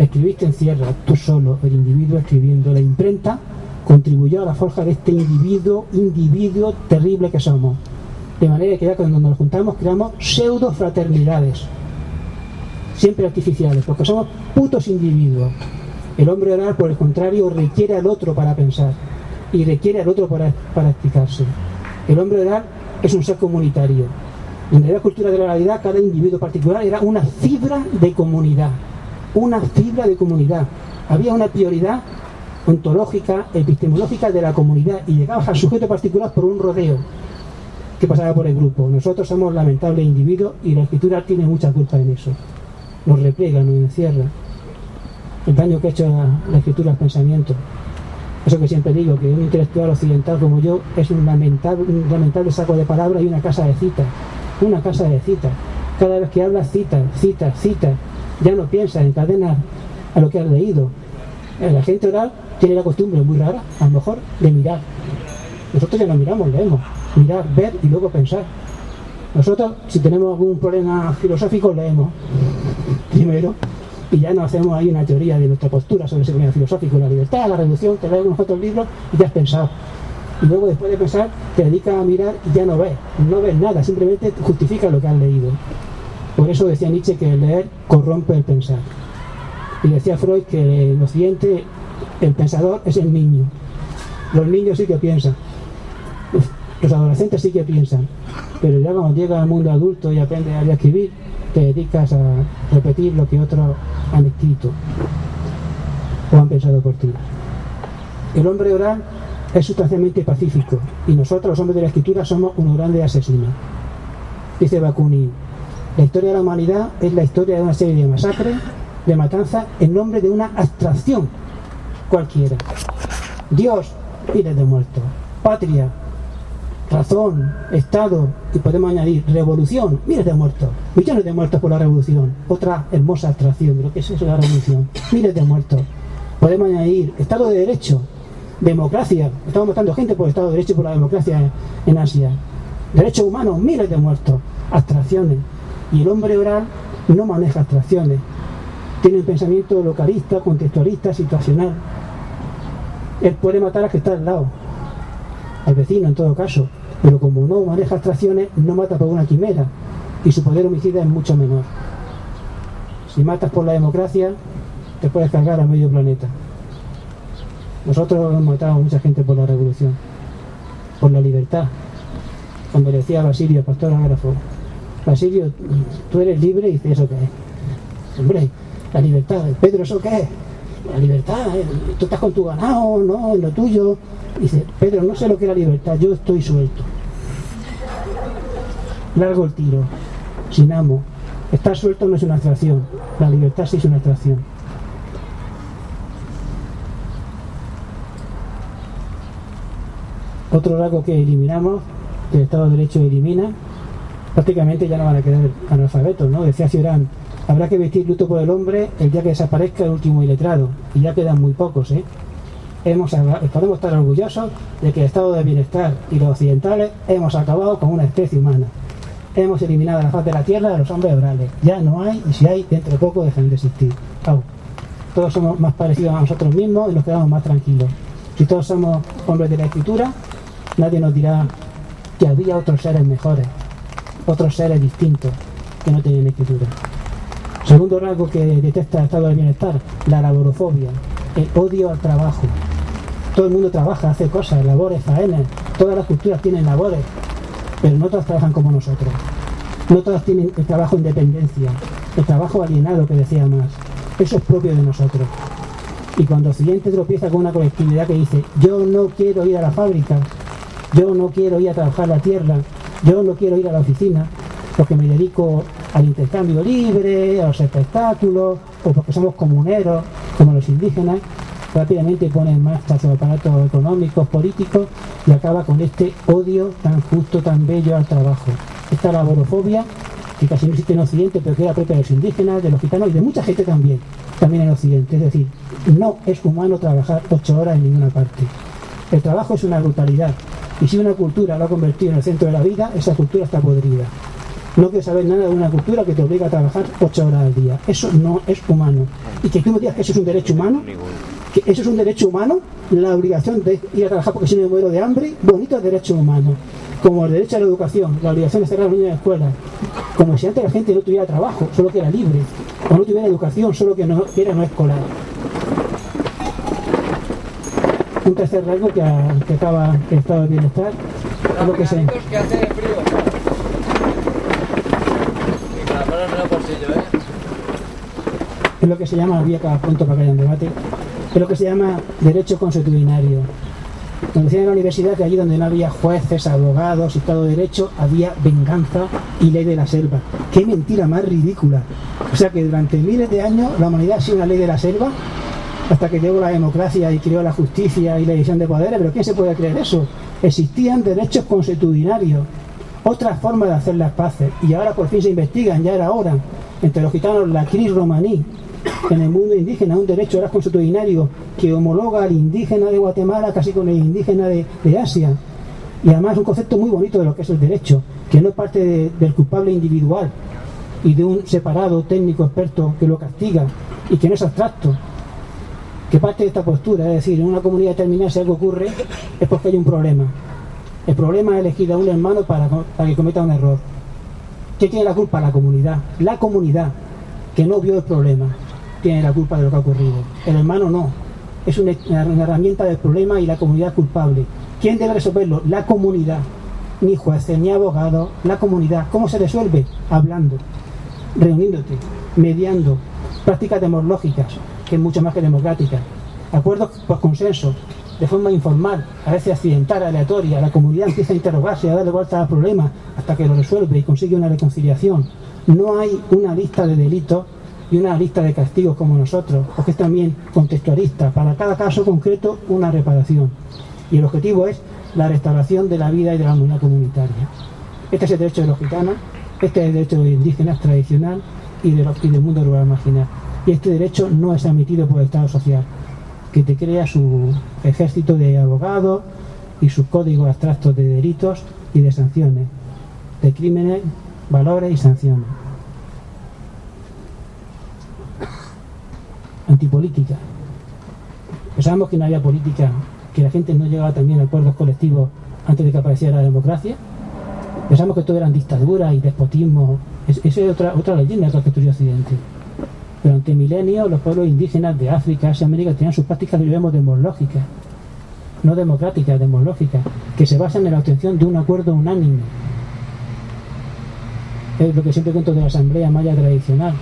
[SPEAKER 1] Escribir te encierra, tú solo, el individuo escribiendo. La imprenta contribuyó a la forja de este individuo, individuo terrible que somos. De manera que ya cuando nos juntamos creamos pseudo fraternidades, siempre artificiales, porque somos putos individuos. El hombre oral, por el contrario, requiere al otro para pensar y requiere al otro para, para explicarse. El hombre oral es un ser comunitario, en la cultura de la realidad, cada individuo particular era una fibra de comunidad. Una fibra de comunidad. Había una prioridad ontológica, epistemológica de la comunidad y llegabas al sujeto particular por un rodeo que pasaba por el grupo. Nosotros somos lamentables individuos y la escritura tiene mucha culpa en eso. Nos repliega, nos encierra. El daño que ha hecho la, escritura al pensamiento. Eso que siempre digo, que un intelectual occidental como yo es un lamentable, un lamentable saco de palabras y una casa de citas una casa de citas. Cada vez que hablas, citas, citas, citas. Ya no piensas, encadenas a lo que has leído. Eh, la gente oral tiene la costumbre muy rara, a lo mejor, de mirar. Nosotros ya no miramos, leemos. Mirar, ver y luego pensar. Nosotros, si tenemos algún problema filosófico, leemos primero y ya no hacemos ahí una teoría de nuestra postura sobre ese problema filosófico, la libertad, la reducción, te lees unos otros libros y ya has pensado y luego después de pensar te dedicas a mirar y ya no ves, no ves nada, simplemente justifica lo que has leído. Por eso decía Nietzsche que leer corrompe el pensar. Y decía Freud que en Occidente el pensador es el niño. Los niños sí que piensan. Los adolescentes sí que piensan. Pero ya cuando llega al mundo adulto y aprende a escribir, te dedicas a repetir lo que otros han escrito o han pensado por ti. El hombre oral es sustancialmente pacífico y nosotros los hombres de la escritura somos unos grandes asesinos. Dice Bakunin, la historia de la humanidad es la historia de una serie de masacres, de matanzas, en nombre de una abstracción cualquiera. Dios, miles de muertos. Patria, razón, Estado, y podemos añadir revolución, miles de muertos, millones de muertos por la revolución, otra hermosa abstracción de lo que es eso la revolución, miles de muertos. Podemos añadir Estado de Derecho, democracia, estamos matando gente por el Estado de Derecho y por la democracia en Asia, derechos humanos, miles de muertos, abstracciones. Y el hombre oral no maneja abstracciones, tiene un pensamiento localista, contextualista, situacional. Él puede matar a que está al lado, al vecino en todo caso, pero como no maneja abstracciones, no mata por una quimera y su poder homicida es mucho menor. Si matas por la democracia, te puedes cargar a medio planeta. Nosotros hemos matado a mucha gente por la revolución, por la libertad. Le decía Basilio, pastor ágrafo, Basilio, tú eres libre y dice, ¿eso qué es? Hombre, la libertad. Pedro, ¿eso qué es? La libertad, ¿eh? tú estás con tu ganado, no, en lo tuyo. Dice, Pedro, no sé lo que es la libertad, yo estoy suelto. Largo el tiro, sin amo. Estar suelto no es una atracción, la libertad sí es una atracción. Otro rasgo que eliminamos, que el Estado de Derecho elimina, prácticamente ya no van a quedar analfabetos, ¿no? Decía Ciorán, habrá que vestir luto por el hombre el día que desaparezca el último iletrado, y ya quedan muy pocos, ¿eh? hemos, podemos estar orgullosos de que el estado de bienestar y los occidentales hemos acabado con una especie humana. Hemos eliminado la faz de la tierra a los hombres orales. Ya no hay, y si hay, dentro de poco dejan de existir. Todos somos más parecidos a nosotros mismos y nos quedamos más tranquilos. Si todos somos hombres de la escritura, nadie nos dirá que había otros seres mejores, otros seres distintos que no tienen escritura. Segundo rasgo que detesta el estado de bienestar, la laborofobia, el odio al trabajo. Todo el mundo trabaja, hace cosas, labores, faenas. Todas las culturas tienen labores, pero no todas trabajan como nosotros. No todas tienen el trabajo independencia, el trabajo alienado que decía más. Eso es propio de nosotros. Y cuando Occidente tropieza con una colectividad que dice, yo no quiero ir a la fábrica, yo no quiero ir a trabajar la tierra, yo no quiero ir a la oficina, porque me dedico al intercambio libre, a los espectáculos, o porque somos comuneros, como los indígenas, rápidamente pone en marcha sus aparatos económicos, políticos, y acaba con este odio tan justo, tan bello al trabajo. Esta laborofobia, que casi no existe en Occidente, pero que era propia de los indígenas, de los gitanos y de mucha gente también, también en Occidente. Es decir, no es humano trabajar ocho horas en ninguna parte. El trabajo es una brutalidad, y si una cultura lo ha convertido en el centro de la vida, esa cultura está podrida. No quiero saber nada de una cultura que te obliga a trabajar ocho horas al día. Eso no es humano. Y que tú me digas que eso es un derecho humano, que eso es un derecho humano, la obligación de ir a trabajar porque si no me muero de hambre, bonito derecho humano. Como el derecho a la educación, la obligación de cerrar los niños la escuela. Como si antes la gente no tuviera trabajo, solo que era libre. O no tuviera educación, solo que no era no escolar. Un tercer rasgo que, acaba el estado de bienestar es lo que se... Es lo que se llama, había cada punto para que haya un debate, es lo que se llama derecho consuetudinario. Cuando decían en la universidad que allí donde no había jueces, abogados y todo derecho, había venganza y ley de la selva. ¡Qué mentira más ridícula! O sea que durante miles de años la humanidad ha sido una ley de la selva hasta que llegó la democracia y creó la justicia y la división de poderes, pero ¿quién se puede creer eso? Existían derechos consuetudinarios, otras formas de hacer las paces, y ahora por fin se investigan, ya era hora, entre los gitanos la cris romaní, en el mundo indígena, un derecho ahora consuetudinario que homologa al indígena de Guatemala casi con el indígena de, Asia. Y además un concepto muy bonito de lo que es el derecho, que no parte del culpable individual y de un separado técnico experto que lo castiga y que no es abstracto, que parte de esta postura, es decir, en una comunidad determinada si algo ocurre es porque hay un problema. El problema es elegir a un hermano para, para que cometa un error. ¿Qué tiene la culpa? La comunidad. La comunidad que no vio el problema tiene la culpa de lo que ha ocurrido. El hermano no. Es una, herramienta del problema y la comunidad culpable. ¿Quién debe resolverlo? La comunidad. Ni jueces, ni abogados, la comunidad. ¿Cómo se resuelve? Hablando. reuniéndote, mediando, prácticas demológicas, que es mucho más que democráticas, acuerdos por consenso, de forma informal, a veces accidental, aleatoria, la comunidad empieza a interrogarse, a darle vuelta al problema hasta que lo resuelve y consigue una reconciliación. No hay una lista de delitos y una lista de castigos como nosotros, porque es también contextualista. Para cada caso concreto, una reparación. Y el objetivo es la restauración de la vida y de la comunidad comunitaria. Este es el derecho de los gitanos, este es el derecho de los indígenas tradicional y, de y del mundo rural marginal. Y este derecho no es admitido por el Estado social que te crea su ejército de abogados y sus códigos abstractos de delitos y de sanciones, de crímenes, valores y sanciones. Antipolítica. Pensábamos que no había política, que la gente no llegaba también a acuerdos colectivos antes de que apareciera la democracia. Pensamos que todo eran dictadura y despotismo. Esa es otra, leyenda de la de Occidente. Durante milenios los pueblos indígenas de África, Asia y América tenían sus prácticas, demológicas, no democráticas, demológicas, que se basan en la obtención de un acuerdo unánime. Es lo que siempre cuento de la asamblea maya tradicional,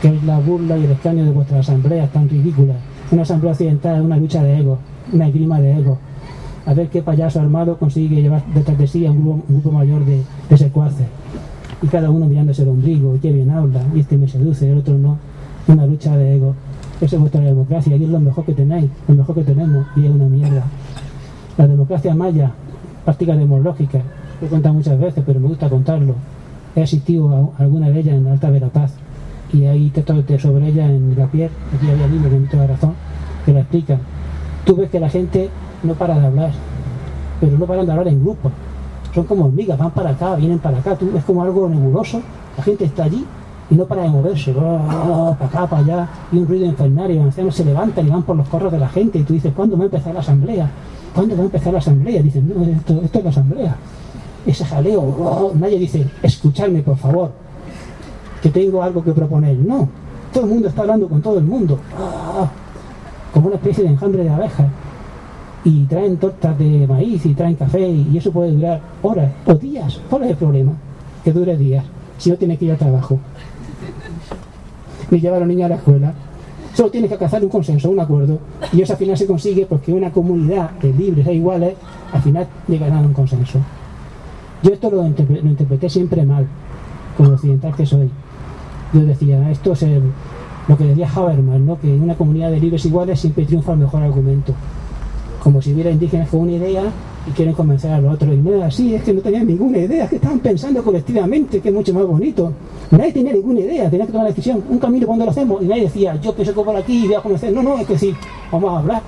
[SPEAKER 1] que es la burla y el escaño de vuestras asambleas tan ridículas. Una asamblea occidental es una lucha de ego, una grima de ego. A ver qué payaso armado consigue llevar detrás de sí a un grupo, mayor de, de secuaces y cada uno mirándose el ombligo, qué bien habla, y este me seduce, el otro no. Una lucha de ego. Esa es vuestra democracia y es lo mejor que tenéis, lo mejor que tenemos, y es una mierda. La democracia maya, práctica demológica, lo he contado muchas veces, pero me gusta contarlo. He asistido a alguna de ellas en Alta Verapaz y hay textos sobre ella en la piel, aquí había libros de toda razón, que la explican. Tú ves que la gente no para de hablar, pero no paran de hablar en grupo son como hormigas, van para acá, vienen para acá, ves como algo nebuloso, la gente está allí y no para de moverse, para acá, para allá, y un ruido infernal, y los ancianos se levantan y van por los corros de la gente, y tú dices, ¿cuándo va a empezar la asamblea? ¿Cuándo va a empezar la asamblea? Dicen, no, esto, esto es la asamblea. Ese jaleo, nadie dice, escuchadme por favor, que tengo algo que proponer. No, todo el mundo está hablando con todo el mundo, como una especie de enjambre de abejas y traen tortas de maíz y traen café y eso puede durar horas o días. ¿Cuál es el problema? Que dure días, si no tienes que ir al trabajo, ni llevar a los niños a la escuela. Solo tienes que alcanzar un consenso, un acuerdo, y eso al final se consigue porque una comunidad de libres e iguales al final llegará a un consenso. Yo esto lo, interpreté siempre mal, como occidental que soy. Yo decía, esto es lo que decía Habermas, ¿no? que en una comunidad de libres iguales siempre triunfa el mejor argumento como si hubiera indígenas con una idea y quieren convencer a los otros. Y no es así, es que no tenían ninguna idea, es que estaban pensando colectivamente, que es mucho más bonito. Nadie tenía ninguna idea, tenía que tomar la decisión, un camino cuando lo hacemos, y nadie decía, yo pienso que por aquí voy a convencer. No, no, es que sí, vamos a hablar.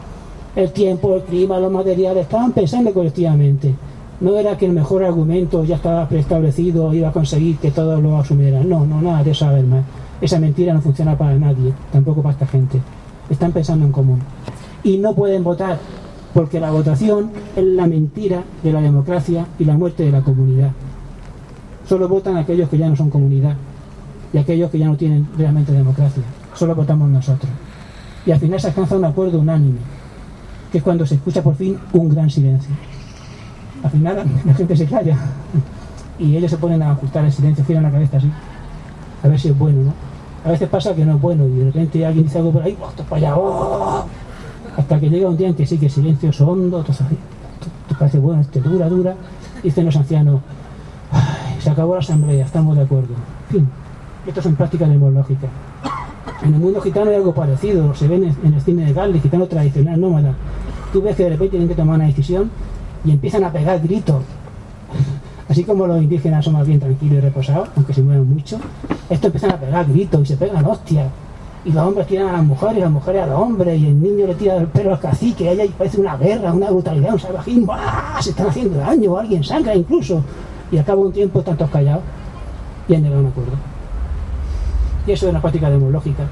[SPEAKER 1] El tiempo, el clima, los materiales, estaban pensando colectivamente. No era que el mejor argumento ya estaba preestablecido, iba a conseguir que todos lo asumieran. No, no, nada de eso a ver más. Esa mentira no funciona para nadie, tampoco para esta gente. Están pensando en común. Y no pueden votar porque la votación es la mentira de la democracia y la muerte de la comunidad. Solo votan aquellos que ya no son comunidad y aquellos que ya no tienen realmente democracia. Solo votamos nosotros. Y al final se alcanza un acuerdo unánime, que es cuando se escucha por fin un gran silencio. Al final la gente se calla y ellos se ponen a ajustar el silencio, giran la cabeza así, a ver si es bueno, ¿no? A veces pasa que no es bueno y de repente alguien dice algo por ahí, ¡oh, esto para allá! ¡oh! Hasta que llega un día en que sí que silencio hondo, te parece bueno, este dura, dura, dicen los ancianos, se acabó la asamblea, estamos de acuerdo. Fin, esto son prácticas demológicas. En el mundo gitano hay algo parecido, se ve en el cine de Gales, gitano tradicional, nómada. Tú ves que de repente tienen que tomar una decisión y empiezan a pegar gritos. Así como los indígenas son más bien tranquilos y reposados, aunque se mueven mucho, estos empiezan a pegar gritos y se pegan hostias y los hombres tiran a las mujeres, las mujeres a los hombres, y el niño le tira el pelo al cacique, y ahí parece una guerra, una brutalidad, un salvajín, se están haciendo daño, alguien sangra incluso, y al cabo un tiempo están todos callados y han llegado a un acuerdo. Y eso es una práctica demológica.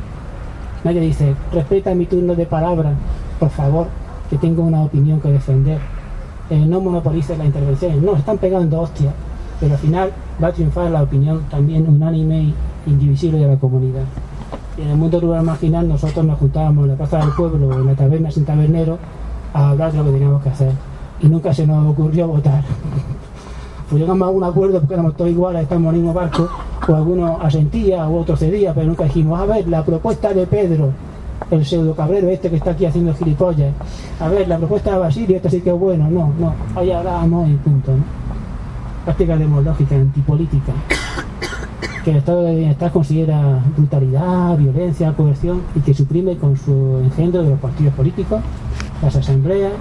[SPEAKER 1] Nadie dice, respeta mi turno de palabra, por favor, que tengo una opinión que defender. Eh, no monopolices la intervención, no, están pegando hostias, pero al final va a triunfar la opinión también unánime e indivisible de la comunidad en el mundo rural marginal nosotros nos juntábamos en la plaza del pueblo o en la taberna sin tabernero a hablar de lo que teníamos que hacer. Y nunca se nos ocurrió votar. (laughs) pues llegamos a un acuerdo porque éramos todos iguales, estamos en el mismo barco, o alguno asentía o otro cedía, pero nunca dijimos, a ver, la propuesta de Pedro, el pseudo cabrero este que está aquí haciendo gilipollas, a ver, la propuesta de Basilio, este sí que es bueno, no, no, ahí hablábamos y punto, ¿no? Práctica demológica, antipolítica, que el Estado de Bienestar considera brutalidad, violencia, coerción y que suprime con su engendro de los partidos políticos, las asambleas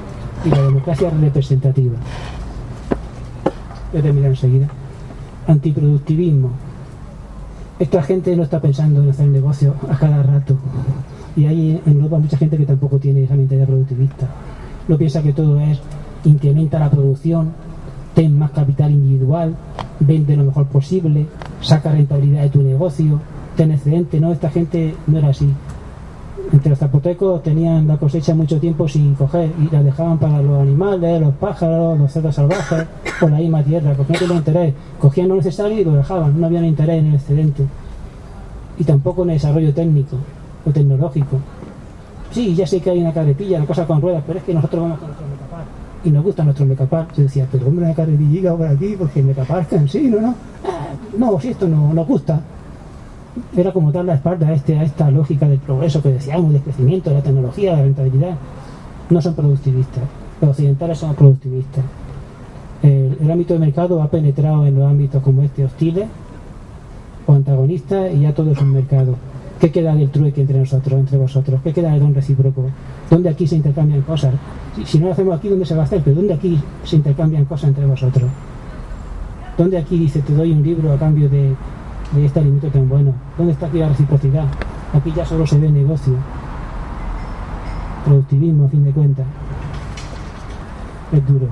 [SPEAKER 1] y la democracia representativa. Voy a terminar enseguida. Antiproductivismo. Esta gente no está pensando en hacer negocio a cada rato. Y hay en Europa mucha gente que tampoco tiene esa mentalidad productivista. No piensa que todo es incrementa la producción, ten más capital individual, vende lo mejor posible, saca rentabilidad de tu negocio, ten excedente. No, esta gente no era así entre los zapotecos tenían la cosecha mucho tiempo sin coger y la dejaban para los animales, los pájaros, los cerdos salvajes, por la misma tierra, porque no interés. Cogían lo necesario y lo dejaban, no había interés en el excedente. Y tampoco en el desarrollo técnico o tecnológico. Sí, ya sé que hay una carretilla, una cosa con ruedas, pero es que nosotros vamos con. Y nos gusta nuestro mecapar. Yo decía, pero hombre, una carretilla por aquí, porque el mecapar es sí, ¿no? No, ah, no, si esto no nos gusta era como dar la espalda a, este, a esta lógica del progreso que decíamos, del crecimiento, de la tecnología, de la rentabilidad. No son productivistas. Los occidentales son productivistas. El, ámbito de mercado ha penetrado en los ámbitos como este hostiles o antagonistas y ya todo es un mercado. ¿Qué queda del trueque entre nosotros, entre vosotros? ¿Qué queda del don recíproco? ¿Dónde aquí se intercambian cosas? Si, no lo hacemos aquí, ¿dónde se va a hacer? Pero ¿dónde aquí se intercambian cosas entre vosotros? ¿Dónde aquí dice, te doy un libro a cambio de, de este alimento tan bueno. ¿Dónde está aquí la reciprocidad? Aquí ya solo se ve negocio. Productivismo, a fin de cuentas. Es duro.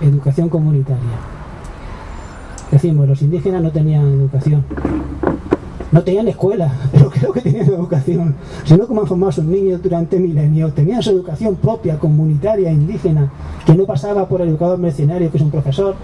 [SPEAKER 1] Educación comunitaria. Decimos, los indígenas no tenían educación. No tenían escuela, (laughs) pero creo que tenían educación. Si no, como han formado sus niños durante milenios, tenían su educación propia, comunitaria, indígena, que no pasaba por el educador mercenario, que es un profesor,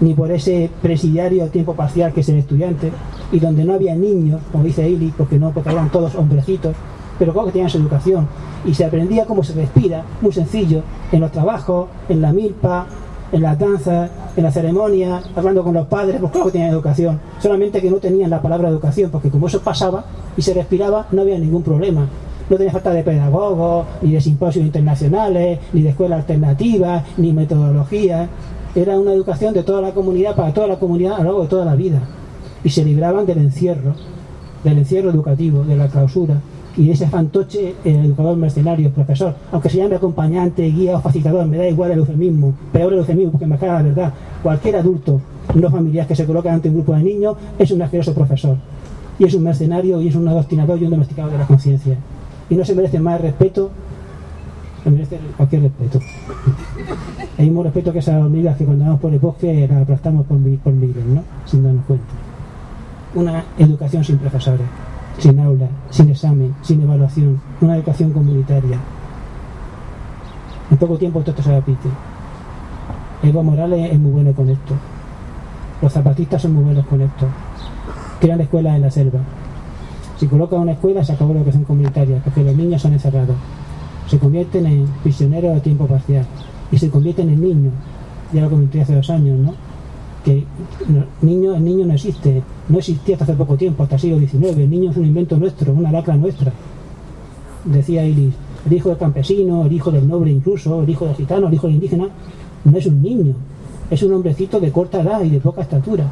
[SPEAKER 1] ni por ese presidiario a tiempo parcial que es el estudiante, y donde no había niños, como dice Ili, porque no, porque eran todos hombrecitos, pero claro que tenían su educación, y se aprendía cómo se respira, muy sencillo, en los trabajos, en la milpa, en la danza, en la ceremonia, hablando con los padres, pues claro que tenían educación, solamente que no tenían la palabra educación, porque como eso pasaba y se respiraba, no había ningún problema. No tenía falta de pedagogos, ni de simposios internacionales, ni de escuelas alternativas, ni metodología era una educación de toda la comunidad, para toda la comunidad a lo largo de toda la vida. Y se libraban del encierro, del encierro educativo, de la clausura, y ese fantoche el educador mercenario, profesor, aunque se llame acompañante, guía o facilitador, me da igual el eufemismo, peor el eufemismo porque me caga la verdad. Cualquier adulto no familiar que se coloque ante un grupo de niños es un asqueroso profesor, y es un mercenario, y es un adoctrinador y un domesticado de la conciencia. Y no se merece más respeto, se merece cualquier respeto. Hay un respeto que esas hormigas que cuando vamos por el bosque las aplastamos por, por ¿no? Sin darnos cuenta. Una educación sin profesores, sin aula, sin examen, sin evaluación, una educación comunitaria. En poco tiempo todo esto se repite. Evo Morales es muy bueno con esto. Los zapatistas son muy buenos con esto. Crean escuelas en la selva. Si colocan una escuela se acabó la educación comunitaria, porque los niños son encerrados. Se convierten en prisioneros a tiempo parcial y se convierten en niños. Ya lo comenté hace dos años, ¿no? Que niño, el niño no existe, no existía hasta hace poco tiempo, hasta el siglo XIX. El niño es un invento nuestro, una lacra nuestra. Decía Iris, el hijo del campesino, el hijo del noble incluso, el hijo del gitano, el hijo del indígena, no es un niño, es un hombrecito de corta edad y de poca estatura.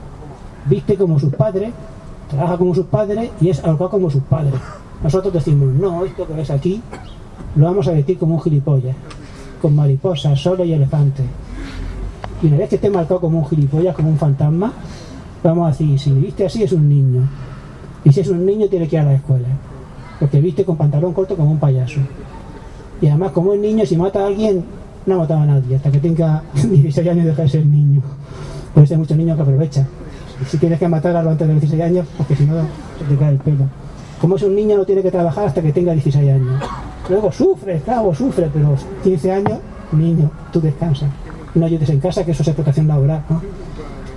[SPEAKER 1] Viste como sus padres, trabaja como sus padres y es algo como sus padres. Nosotros decimos, no, esto que ves aquí lo vamos a vestir como un gilipollas con mariposas, soles y elefantes. Y una vez que esté marcado como un gilipollas, como un fantasma, vamos a decir, si viste así es un niño. Y si es un niño tiene que ir a la escuela. Porque viste con pantalón corto como un payaso. Y además como es niño, si mata a alguien, no ha matado a nadie. Hasta que tenga (laughs) 16 años deja de ser niño. Puede ser muchos niños que aprovechan. Si tienes que matarlo antes de 16 años, porque si no se te cae el pelo. Como es un niño no tiene que trabajar hasta que tenga 16 años. Luego sufre, claro, sufre, pero 15 años, niño, tú descansas. No ayudes en casa, que eso es explotación laboral.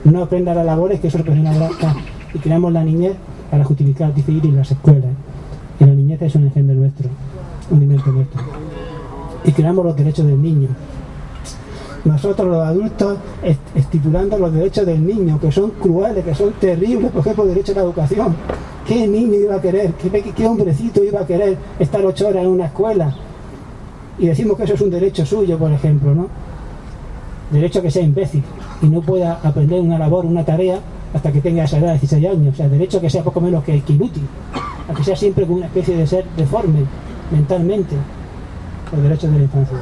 [SPEAKER 1] No, no aprendas las labores, que eso es explotación laboral. Y creamos la niñez para justificar, dice ir en las escuelas. Y la niñez es un engendro nuestro, un invento nuestro. Y creamos los derechos del niño. nosotros los adultos estipulando los derechos del niño, que son crueles, que son terribles, por ejemplo, derecho a la educación. ¿Qué niño iba a querer? ¿Qué, hombrecito iba a querer estar ocho horas en una escuela? Y decimos que eso es un derecho suyo, por ejemplo, ¿no? Derecho a que sea imbécil y no pueda aprender una labor, una tarea, hasta que tenga esa edad de 16 años. O sea, derecho a que sea poco menos que, inútil, a que sea siempre como una especie de ser deforme mentalmente. Los derechos de la infancia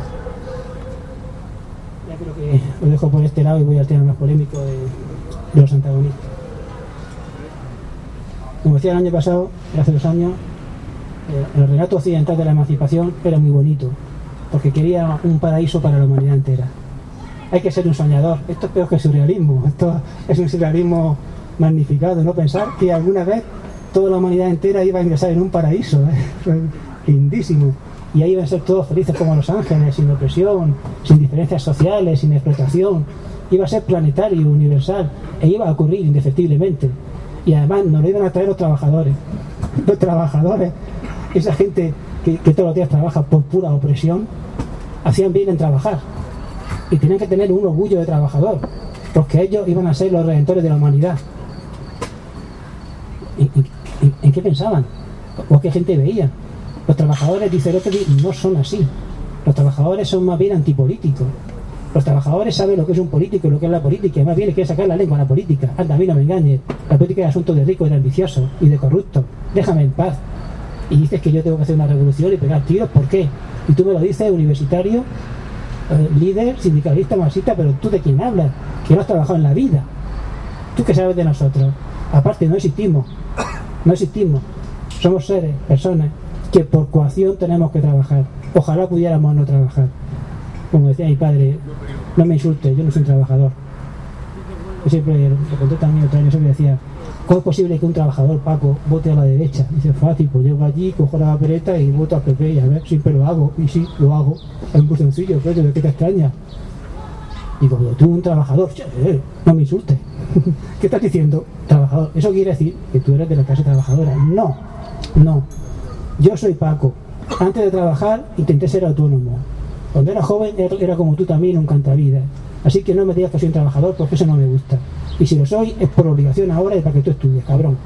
[SPEAKER 1] creo que lo dejo por este lado y voy al tema más polémico de, los antagonistas. Como decía el año pasado, hace dos años, eh, el relato occidental de la emancipación era muy bonito, porque quería un paraíso para la humanidad entera. Hay que ser un soñador. Esto es peor que surrealismo. Esto es un surrealismo magnificado. No pensar que alguna vez toda la humanidad entera iba a ingresar en un paraíso. ¿eh? (laughs) Lindísimo y ahí iban a ser todos felices como los ángeles, sin opresión, sin diferencias sociales, sin explotación. Iba a ser planetario, universal, e iba a ocurrir indefectiblemente. Y además nos lo iban a traer los trabajadores. (laughs) Los trabajadores, esa gente que, todos los días trabaja por pura opresión, hacían bien en trabajar. Y tenían que tener un orgullo de trabajador, porque ellos iban a ser los redentores de la humanidad. ¿En, qué pensaban? ¿O qué gente veía? Los trabajadores, dice no son así. Los trabajadores son más bien antipolíticos. Los trabajadores saben lo que es un político y lo que es la política. Más bien quiere sacar la lengua a la política. Anda, a mí no me engañes. La política es asunto de rico y de ambicioso y de corrupto. Déjame en paz. Y dices que yo tengo que hacer una revolución y pegar tiros. ¿Por qué? Y tú me lo dices, universitario, eh, líder, sindicalista, marxista, pero tú de quién hablas? Que no has trabajado en la vida. ¿Tú qué sabes de nosotros? Aparte, no existimos. No existimos. Somos seres, personas que por coacción tenemos que trabajar. Ojalá pudiéramos no trabajar. Como decía mi padre, no me insulte, yo no soy un trabajador. Yo siempre, lo conté también otro año, siempre decía, ¿cómo es posible que un trabajador, Paco, vote a la derecha? Dice, fácil, pues llego allí, cojo la papeleta y voto a PP y a ver, siempre lo hago. Y sí, lo hago. Es muy sencillo, pero ¿de qué te extraña? Digo, tú un trabajador, no me insultes. (laughs) ¿Qué estás diciendo? Trabajador. Eso quiere decir que tú eres de la clase trabajadora. No, no. Yo soy Paco. Antes de trabajar intenté ser autónomo. Cuando era joven era como tú también un cantavida. Así que no me digas que soy un trabajador porque eso no me gusta. Y si lo soy es por obligación ahora y para que tú estudies, cabrón.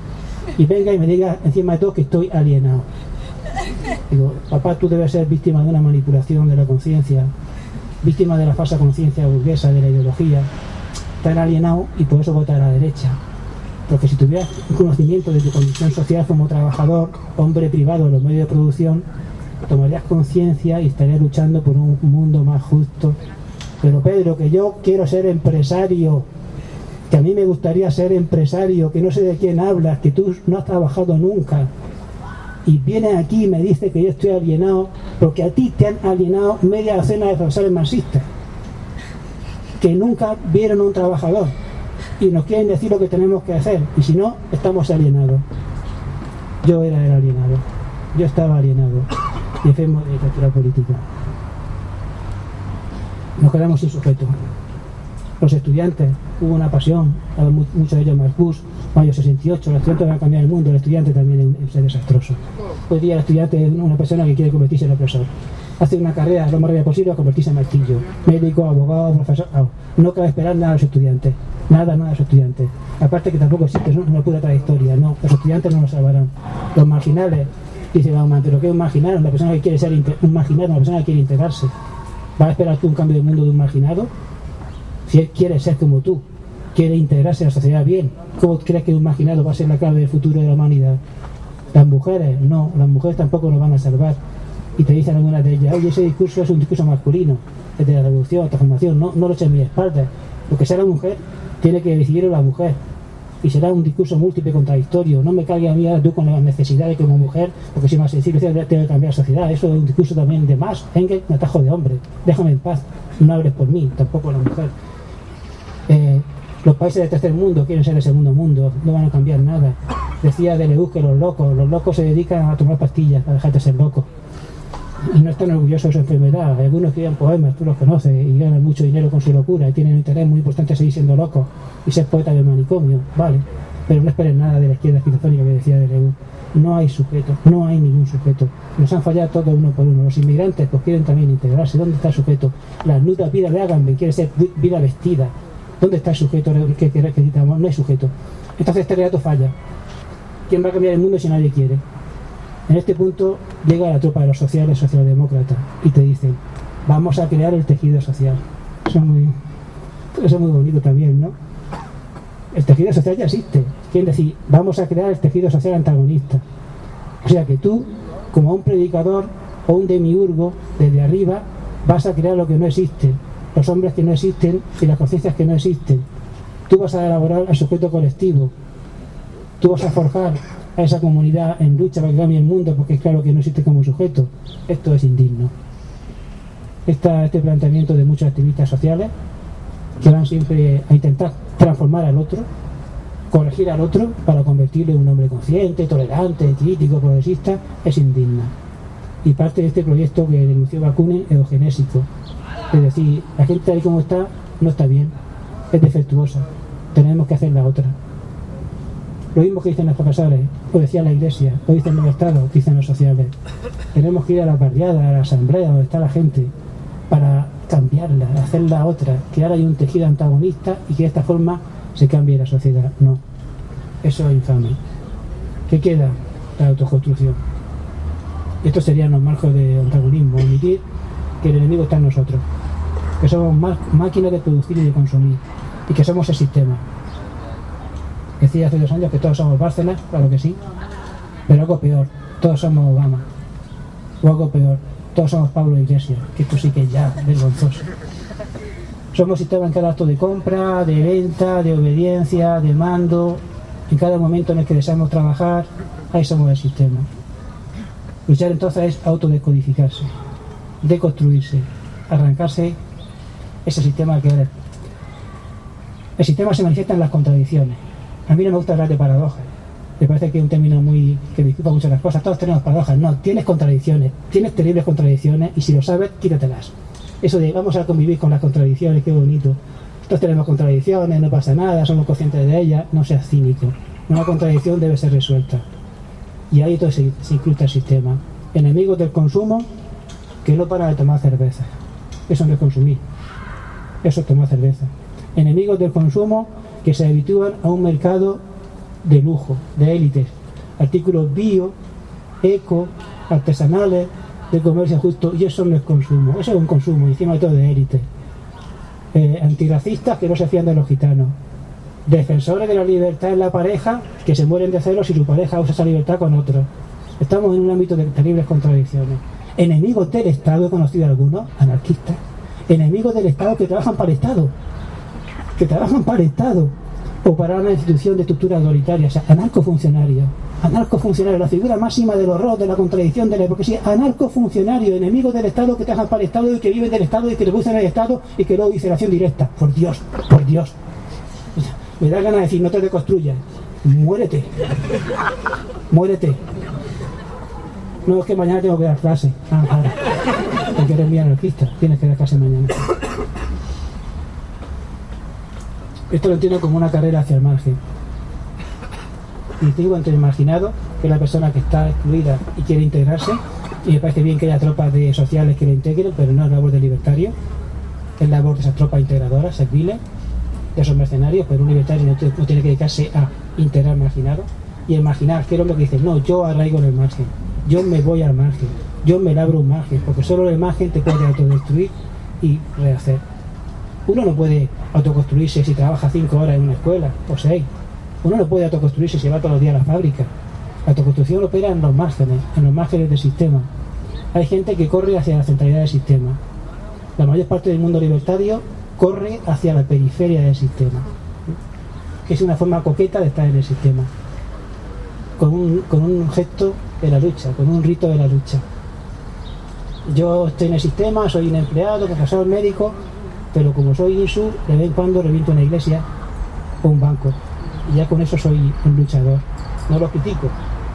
[SPEAKER 1] Y venga y me diga encima de todo que estoy alienado. Digo, papá, tú debes ser víctima de una manipulación de la conciencia, víctima de la falsa conciencia burguesa, de la ideología. Estar alienado y por eso votar a la derecha. Porque si tuvieras un conocimiento de tu condición social como trabajador, hombre privado en los medios de producción, tomarías conciencia y estarías luchando por un mundo más justo. Pero Pedro, que yo quiero ser empresario, que a mí me gustaría ser empresario, que no sé de quién hablas, que tú no has trabajado nunca. Y vienes aquí y me dices que yo estoy alienado, porque a ti te han alienado media docena de profesores marxistas, que nunca vieron a un trabajador y nos quieren decir lo que tenemos que hacer y si no, estamos alienados. Yo era el alienado, yo estaba alienado y enfermo de política. Nos quedamos sin sujeto. Los estudiantes, hubo una pasión, muchos de ellos Marcus, mayo 68, los estudiantes van a cambiar el mundo, el estudiante también es desastroso. Hoy día el estudiante es una persona que quiere convertirse en opresor hace una carrera lo más rápida posible a convertirse en martillo. Médico, abogado, profesor. No cabe esperar nada a los estudiantes. Nada, nada a los estudiantes. Aparte que tampoco existe una pura trayectoria. No, los estudiantes no lo salvarán. Los marginales, dice Bauman, pero ¿qué es un marginal? Una persona que quiere ser un marginal, una persona que quiere integrarse. ¿Va a esperar tú un cambio de mundo de un marginado? Si él quiere ser como tú, quiere integrarse en la sociedad bien, ¿cómo crees que un marginado va a ser la clave del futuro de la humanidad? Las mujeres, no, las mujeres tampoco nos van a salvar y te dicen algunas de ellas, oye, ese discurso es un discurso masculino, es de la revolución, transformación, no, no lo eches en mi espalda. Lo que sea la mujer, tiene que decidirlo la mujer. Y será un discurso múltiple, contradictorio. No me cargue a mí tú con las necesidades como mujer, porque si más sencillo tengo que cambiar la sociedad. Eso es un discurso también de más. Engel, me atajo de hombre. Déjame en paz. No hables por mí, tampoco la mujer. Eh, los países del tercer mundo quieren ser el segundo mundo, no van a cambiar nada. Decía Deleuze que los locos, los locos se dedican a tomar pastillas para dejarte ser loco y no están orgullosos de su enfermedad. Algunos escriben poemas, tú los conoces, y ganan mucho dinero con su locura y tienen un interés muy importante seguir siendo locos y ser poeta del manicomio, vale. Pero no esperen nada de la izquierda esquizofónica que decía de no hay sujeto, no hay ningún sujeto. Nos han fallado todos uno por uno. Los inmigrantes pues quieren también integrarse. ¿Dónde está el sujeto? Las nudas vida de Agamben quiere ser vida vestida. ¿Dónde está el sujeto que necesitamos? No hay sujeto. Entonces este relato falla. ¿Quién va a cambiar el mundo si nadie quiere? En este punto llega la tropa de los sociales socialdemócratas y te dicen, vamos a crear el tejido social. Eso es muy, es muy bonito también, ¿no? El tejido social ya existe. Quieren decir, vamos a crear el tejido social antagonista. O sea que tú, como un predicador o un demiurgo, desde arriba, vas a crear lo que no existe, los hombres que no existen y las conciencias que no existen. Tú vas a elaborar el sujeto colectivo. Tú vas a forjar a esa comunidad en lucha para que cambie el mundo, porque es claro que no existe como sujeto. Esto es indigno. Este planteamiento de muchos activistas sociales que van siempre a intentar transformar al otro, corregir al otro para convertirlo en un hombre consciente, tolerante, crítico, progresista, es indigna. Y parte de este proyecto que denunció Bakunin es eugenésico. Es decir, la gente ahí como está no está bien, es defectuosa, tenemos que hacer la otra. Lo mismo que dicen los profesores, o decía la iglesia, o dicen los estados, dicen los sociales. Tenemos que ir a la barriada, a la asamblea, donde está la gente, para cambiarla, hacerla otra, que ahora hay un tejido antagonista y que de esta forma se cambie la sociedad. No, eso es infame. ¿Qué queda? La autoconstrucción. Esto serían los marcos de antagonismo, admitir que el enemigo está en nosotros, que somos máquinas de producir y de consumir, y que somos el sistema. Decía hace dos años que todos somos Bárcenas, claro que sí, pero algo peor, todos somos Obama, o algo peor, todos somos Pablo Iglesias, que esto sí que es ya vergonzoso. Somos sistema en cada acto de compra, de venta, de obediencia, de mando, en cada momento en el que deseamos trabajar, ahí somos el sistema. Luchar entonces es autodescodificarse, deconstruirse, arrancarse ese sistema que. El sistema se manifiesta en las contradicciones. A mí no me gusta hablar de paradojas. Me parece que es un término muy que disculpa muchas las cosas. Todos tenemos paradojas. No, tienes contradicciones. Tienes terribles contradicciones y si lo sabes, quítatelas. Eso de vamos a convivir con las contradicciones, qué bonito. Todos tenemos contradicciones, no pasa nada, somos conscientes de ellas. No seas cínico. Una contradicción debe ser resuelta. Y ahí todo se, se incluye el sistema. Enemigos del consumo que no para de tomar cerveza. Eso no es consumir. Eso es tomar cerveza. Enemigos del consumo que se habitúan a un mercado de lujo, de élites. Artículos bio, eco, artesanales, de comercio justo, y eso no es consumo, eso es un consumo, encima de todo de élite. Eh, antirracistas que no se fían de los gitanos. Defensores de la libertad en la pareja que se mueren de celos si su pareja usa esa libertad con otro. Estamos en un ámbito de terribles contradicciones. Enemigos del Estado, he conocido algunos, anarquistas. Enemigos del Estado que trabajan para el Estado. Que trabajan para el Estado o para una institución de estructura autoritaria, o sea, anarcofuncionario. Anarcofuncionario, la figura máxima del horror, de la contradicción, de la hipocresía. Anarcofuncionario, enemigo del Estado que trabajan para el Estado y que viven del Estado y que le en el Estado y que luego dice la acción directa. Por Dios, por Dios. Me da ganas de decir, no te deconstruyas. Muérete. Muérete. No es que mañana tengo que dar clase. Ah, claro. Porque eres mi anarquista. Tienes que dar clase mañana. Esto lo entiendo como una carrera hacia el margen. Distingo entre el marginado, que es la persona que está excluida y quiere integrarse, y me parece bien que haya tropas de sociales que lo integren, pero no es labor de libertario, es labor de esas tropas integradoras, serviles, de esos mercenarios, pero un libertario no, tiene que dedicarse a integrar marginado y el marginal, que es lo que dice, no, yo arraigo en el margen, yo me voy al margen, yo me labro un margen, porque solo el margen te puede autodestruir y rehacer. Uno no puede autoconstruirse si trabaja cinco horas en una escuela o seis. Uno no puede autoconstruirse si va todos los días a la fábrica. La autoconstrucción opera en los márgenes, en los márgenes del sistema. Hay gente que corre hacia la centralidad del sistema. La mayor parte del mundo libertario corre hacia la periferia del sistema. Que es una forma coqueta de estar en el sistema. Con un, con un gesto de la lucha, con un rito de la lucha. Yo estoy en el sistema, soy un empleado, profesor médico, pero como soy ISU, de vez en cuando reviento una iglesia o un banco. Y ya con eso soy un luchador. No lo critico,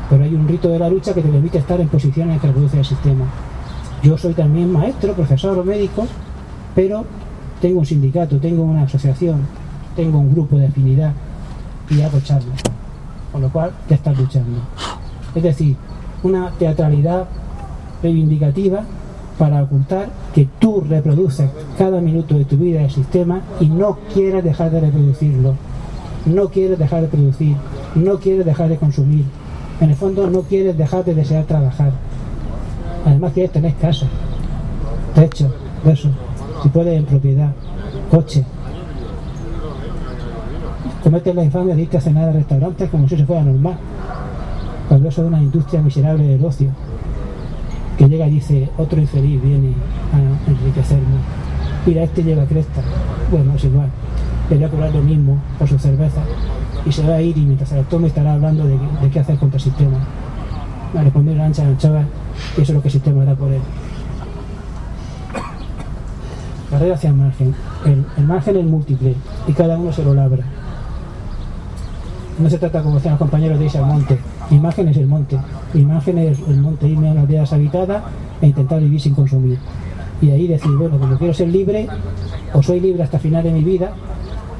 [SPEAKER 1] pero hay un rito de la lucha que te permite estar en posiciones que reproduce el sistema. Yo soy también maestro, profesor o médico, pero tengo un sindicato, tengo una asociación, tengo un grupo de afinidad y hago charlas. Con lo cual ya estás luchando. Es decir, una teatralidad reivindicativa para ocultar que tú reproduces cada minuto de tu vida el sistema y no quieres dejar de reproducirlo. No quieres dejar de producir, no quieres dejar de consumir. En el fondo no quieres dejar de desear trabajar. Además quieres tener casa, techo, eso, si puedes en propiedad, coche. Cometes la infamia de irte a cenar a restaurantes como si eso fuera normal. Cuando eso es una industria miserable del ocio llega y dice, otro infeliz viene a enriquecerme. Mira, este lleva cresta. Bueno, es igual. Le voy a cobrar lo mismo por su cerveza. Y se va a ir y mientras se la tome estará hablando de, qué hacer contra el sistema. Va a responder ancha al chaval y eso es lo que el sistema hará por él. Carrera hacia el margen. El margen es múltiple y cada uno se lo labra. No se trata como decían los compañeros de irse al monte. imagen es el monte. imagen es el monte, irme a una vida deshabitada e intentar vivir sin consumir. Y ahí decir, bueno, como quiero ser libre, o soy libre hasta el final de mi vida,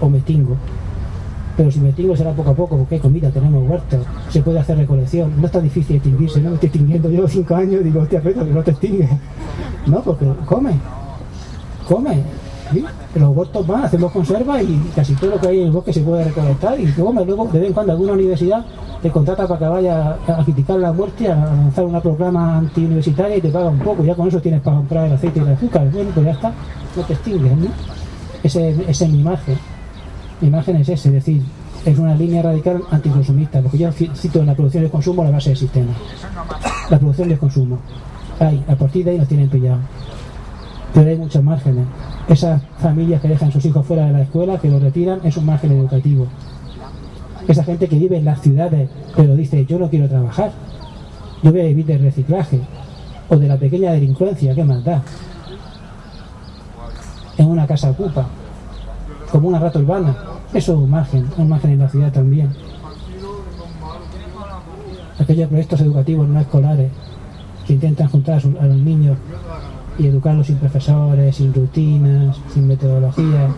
[SPEAKER 1] o me extingo. Pero si me extingo será poco a poco, porque hay comida, tenemos huertos, se puede hacer recolección. No es tan difícil extinguirse, ¿no? Me estoy extinguiendo, llevo cinco años y digo, hostia, pero que no te extingues. No, porque come, come, los huertos van, hacemos conserva y casi todo lo que hay en el bosque se puede recolectar y luego, luego de vez en cuando alguna universidad te contrata para que vaya a criticar la muerte, a lanzar una programa antiuniversitaria y te paga un poco, ya con eso tienes para comprar el aceite y el azúcar, bueno, pues ya está, no te extingues, ¿no? Ese, esa es mi imagen, mi imagen es ese, es decir, es una línea radical anticonsumista, porque yo cito en la producción y el consumo la base del sistema, la producción y el consumo, ahí, a partir de ahí nos tienen pillado, pero hay muchos márgenes, esas familias que dejan sus hijos fuera de la escuela, que los retiran, es un margen educativo. Esa gente que vive en las ciudades, pero dice, yo no quiero trabajar, yo voy a vivir del reciclaje o de la pequeña delincuencia, ¿qué más da? En una casa ocupa, como una rata urbana, eso es un margen, un margen en la ciudad también. Aquellos proyectos educativos no escolares que intentan juntar a los niños y educarlos sin profesores, sin rutinas, sin metodología,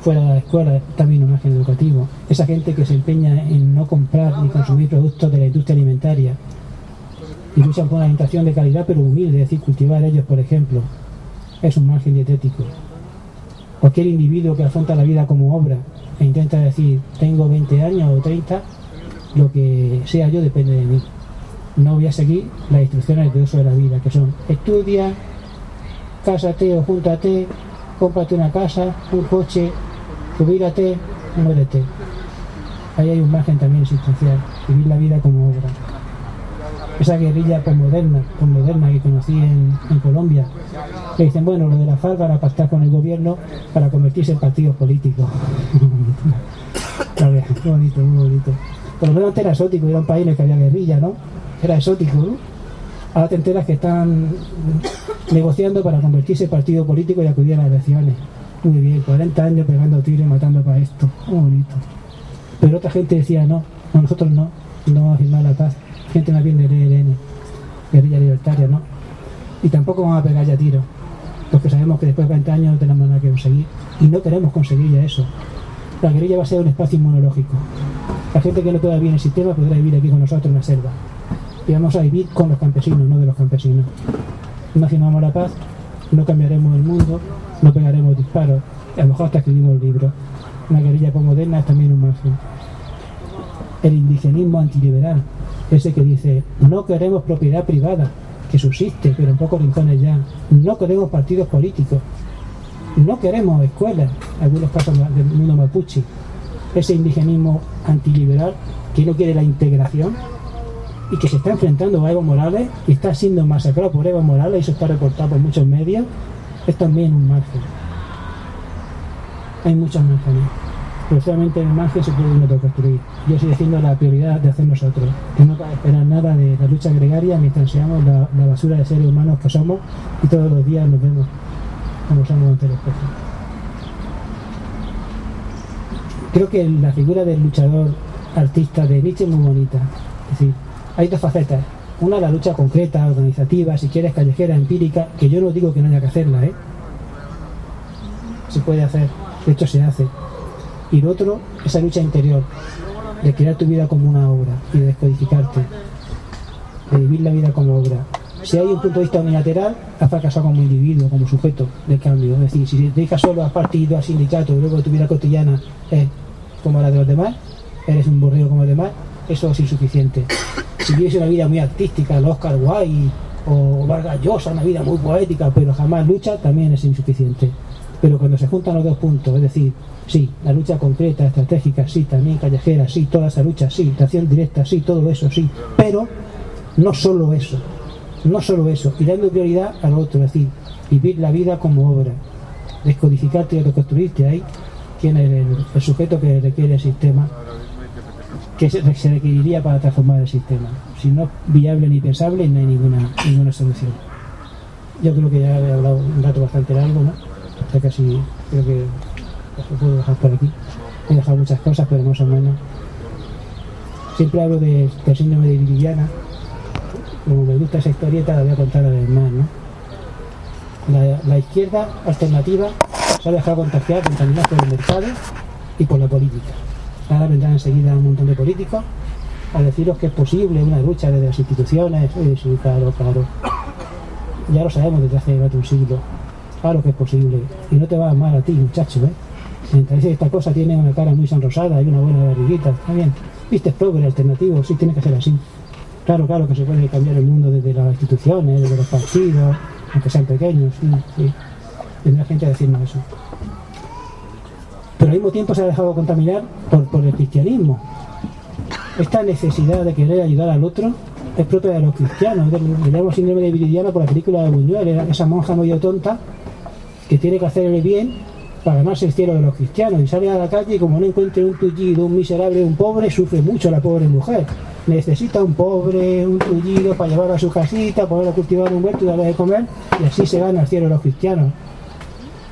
[SPEAKER 1] fuera de la escuela, también un margen educativo. Esa gente que se empeña en no comprar ni consumir productos de la industria alimentaria y luchan por una alimentación de calidad pero humilde, es decir, cultivar ellos, por ejemplo, es un margen dietético. Cualquier individuo que afronta la vida como obra e intenta decir, tengo 20 años o 30, lo que sea yo depende de mí. No voy a seguir las instrucciones de uso de la vida, que son estudia, cásate o júntate, cómprate una casa, un coche, jubílate, muérete. Ahí hay un margen también existencial, vivir la vida como obra. Esa guerrilla postmoderna, postmoderna que conocí en, Colombia, que dicen, bueno, lo de la FARC para pactar con el gobierno para convertirse en partidos políticos. muy bonito, muy bonito. Por lo menos era exótico, era un país en el que había guerrilla, ¿no? Era exótico, ¿no? Ahora te enteras que están negociando para convertirse en partido político y acudir a las elecciones. Muy bien, 40 años pegando tiros y matando para esto. Muy bonito. Pero otra gente decía, no, nosotros no, no vamos a firmar la paz. Gente más bien del ELN, guerrilla libertaria, no. Y tampoco vamos a pegar ya tiros, porque sabemos que después de 20 años no tenemos nada que conseguir. Y no queremos conseguir ya eso. La guerrilla va a ser un espacio inmunológico. La gente que no pueda vivir en el sistema podrá vivir aquí con nosotros en la selva y vamos a vivir con los campesinos, no de los campesinos. No firmamos la paz, no cambiaremos el mundo, no pegaremos disparos, a lo mejor hasta escribimos el libro. Una guerrilla moderna es también un margen. El indigenismo antiliberal, ese que dice, no queremos propiedad privada, que subsiste, pero en pocos rincones ya. No queremos partidos políticos. No queremos escuelas, algunos casos del mundo mapuche. Ese indigenismo antiliberal que no quiere la integración, y que se está enfrentando a Evo Morales y está siendo masacrado por Evo Morales y eso está reportado por muchos medios, es también un margen. Hay muchos márgenes. Pero solamente en el margen se puede uno construir. Yo estoy diciendo la prioridad de hacer nosotros. Que no para esperar nada de la lucha gregaria mientras seamos la, basura de seres humanos que somos y todos los días nos vemos como somos ante el espejo. Creo que la figura del luchador artista de Nietzsche es muy bonita. Es hay dos facetas. Una, la lucha concreta, organizativa, si quieres, callejera, empírica, que yo no digo que no haya que hacerla, ¿eh? Se puede hacer, de hecho se hace. Y lo otro, esa lucha interior, de crear tu vida como una obra y de descodificarte. de vivir la vida como obra. Si hay un punto de vista unilateral, has fracasado como individuo, como sujeto de cambio. Es decir, si te dedicas solo a partido, al sindicato, y luego tu vida cotidiana es como la de los demás, eres un borrego como los demás, eso es insuficiente. Si vives una vida muy artística, el Oscar Wilde o Vargas Llosa, una vida muy poética, pero jamás lucha, también es insuficiente. Pero cuando se juntan los dos puntos, es decir, sí, la lucha concreta, estratégica, sí, también callejera, sí, toda esa lucha, sí, la acción directa, sí, todo eso, sí, pero no solo eso, no solo eso, y dando prioridad al otro, es decir, vivir la vida como obra, descodificarte y reconstruirte ahí, quién es el sujeto que requiere el sistema, que se, requeriría para transformar el sistema. Si no es viable ni pensable, no hay ninguna, ninguna solución. Yo creo que ya he hablado un rato bastante largo, ¿no? Ya casi creo que lo puedo dejar por aquí. He dejado muchas cosas, pero más o menos. Siempre hablo de, del síndrome de Viridiana. Como me gusta esa historieta, la voy a contar además, ¿no? La, la izquierda alternativa se ha dejado contagiar, contaminar por el mercado y por la política. Ahora vendrán enseguida un montón de políticos a deciros que es posible una lucha desde las instituciones. Sí, claro, claro. Ya lo sabemos desde hace más un siglo. Claro que es posible. Y no te va mal a ti, muchacho, ¿eh? Mientras esta cosa tiene una cara muy sonrosada y una buena barriguita, está bien. Viste, es progre, alternativo, sí, tiene que ser así. Claro, claro que se puede cambiar el mundo desde las instituciones, desde los partidos, aunque sean pequeños, sí, sí. Tendrá gente a decirnos eso. Pero al mismo tiempo se ha dejado contaminar por, el cristianismo. Esta necesidad de querer ayudar al otro es propia de los cristianos. Llamamos síndrome de Viridiana por la película de Buñuel, esa monja medio tonta que tiene que hacer el bien para ganarse el cielo de los cristianos y sale a la calle y como no encuentre un tullido, un miserable, un pobre, sufre mucho la pobre mujer. Necesita un pobre, un tullido para llevarlo a su casita, poder cultivar un huerto y darle de comer y así se gana el cielo de los cristianos.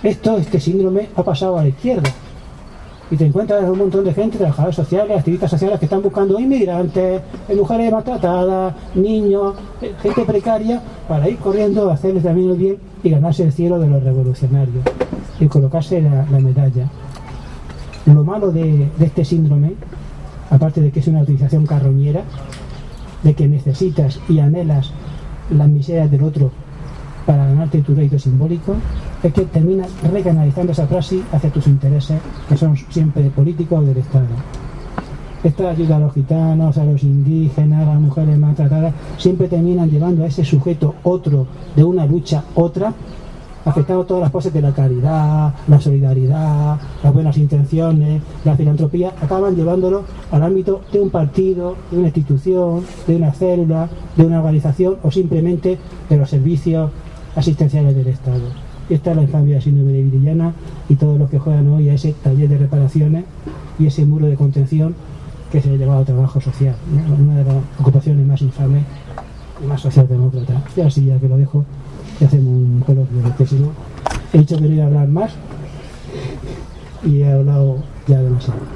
[SPEAKER 1] Esto, este síndrome, ha pasado a la izquierda. Y te encuentras un montón de gente, trabajadores sociales, activistas sociales que están buscando inmigrantes, mujeres maltratadas, niños, gente precaria, para ir corriendo a hacerles también el bien y ganarse el cielo de los revolucionarios y colocarse la, la medalla. Lo malo de, de, este síndrome, aparte de que es una utilización carroñera, de que necesitas y anhelas las miserias del otro para ganarte tu rédito simbólico, es que terminas recanalizando esa frase hacia tus intereses, que son siempre políticos o del Estado. Esta ayuda a los gitanos, a los indígenas, a las mujeres maltratadas, siempre terminan llevando a ese sujeto otro de una lucha otra afectando todas las poses de la caridad, la solidaridad, las buenas intenciones, la filantropía, acaban llevándolo al ámbito de un partido, de una institución, de una célula, de una organización o simplemente de los servicios asistenciales del Estado. Esta es la infamia síndrome de Viridiana y todos los que juegan hoy a ese taller de reparaciones y ese muro de contención que se ha llevado a trabajo social, una de las ocupaciones más infames y más socialdemócratas. Y así ya que lo dejo y hacemos un coloquio, si no, he dicho que no iba a hablar más y he hablado ya demasiado.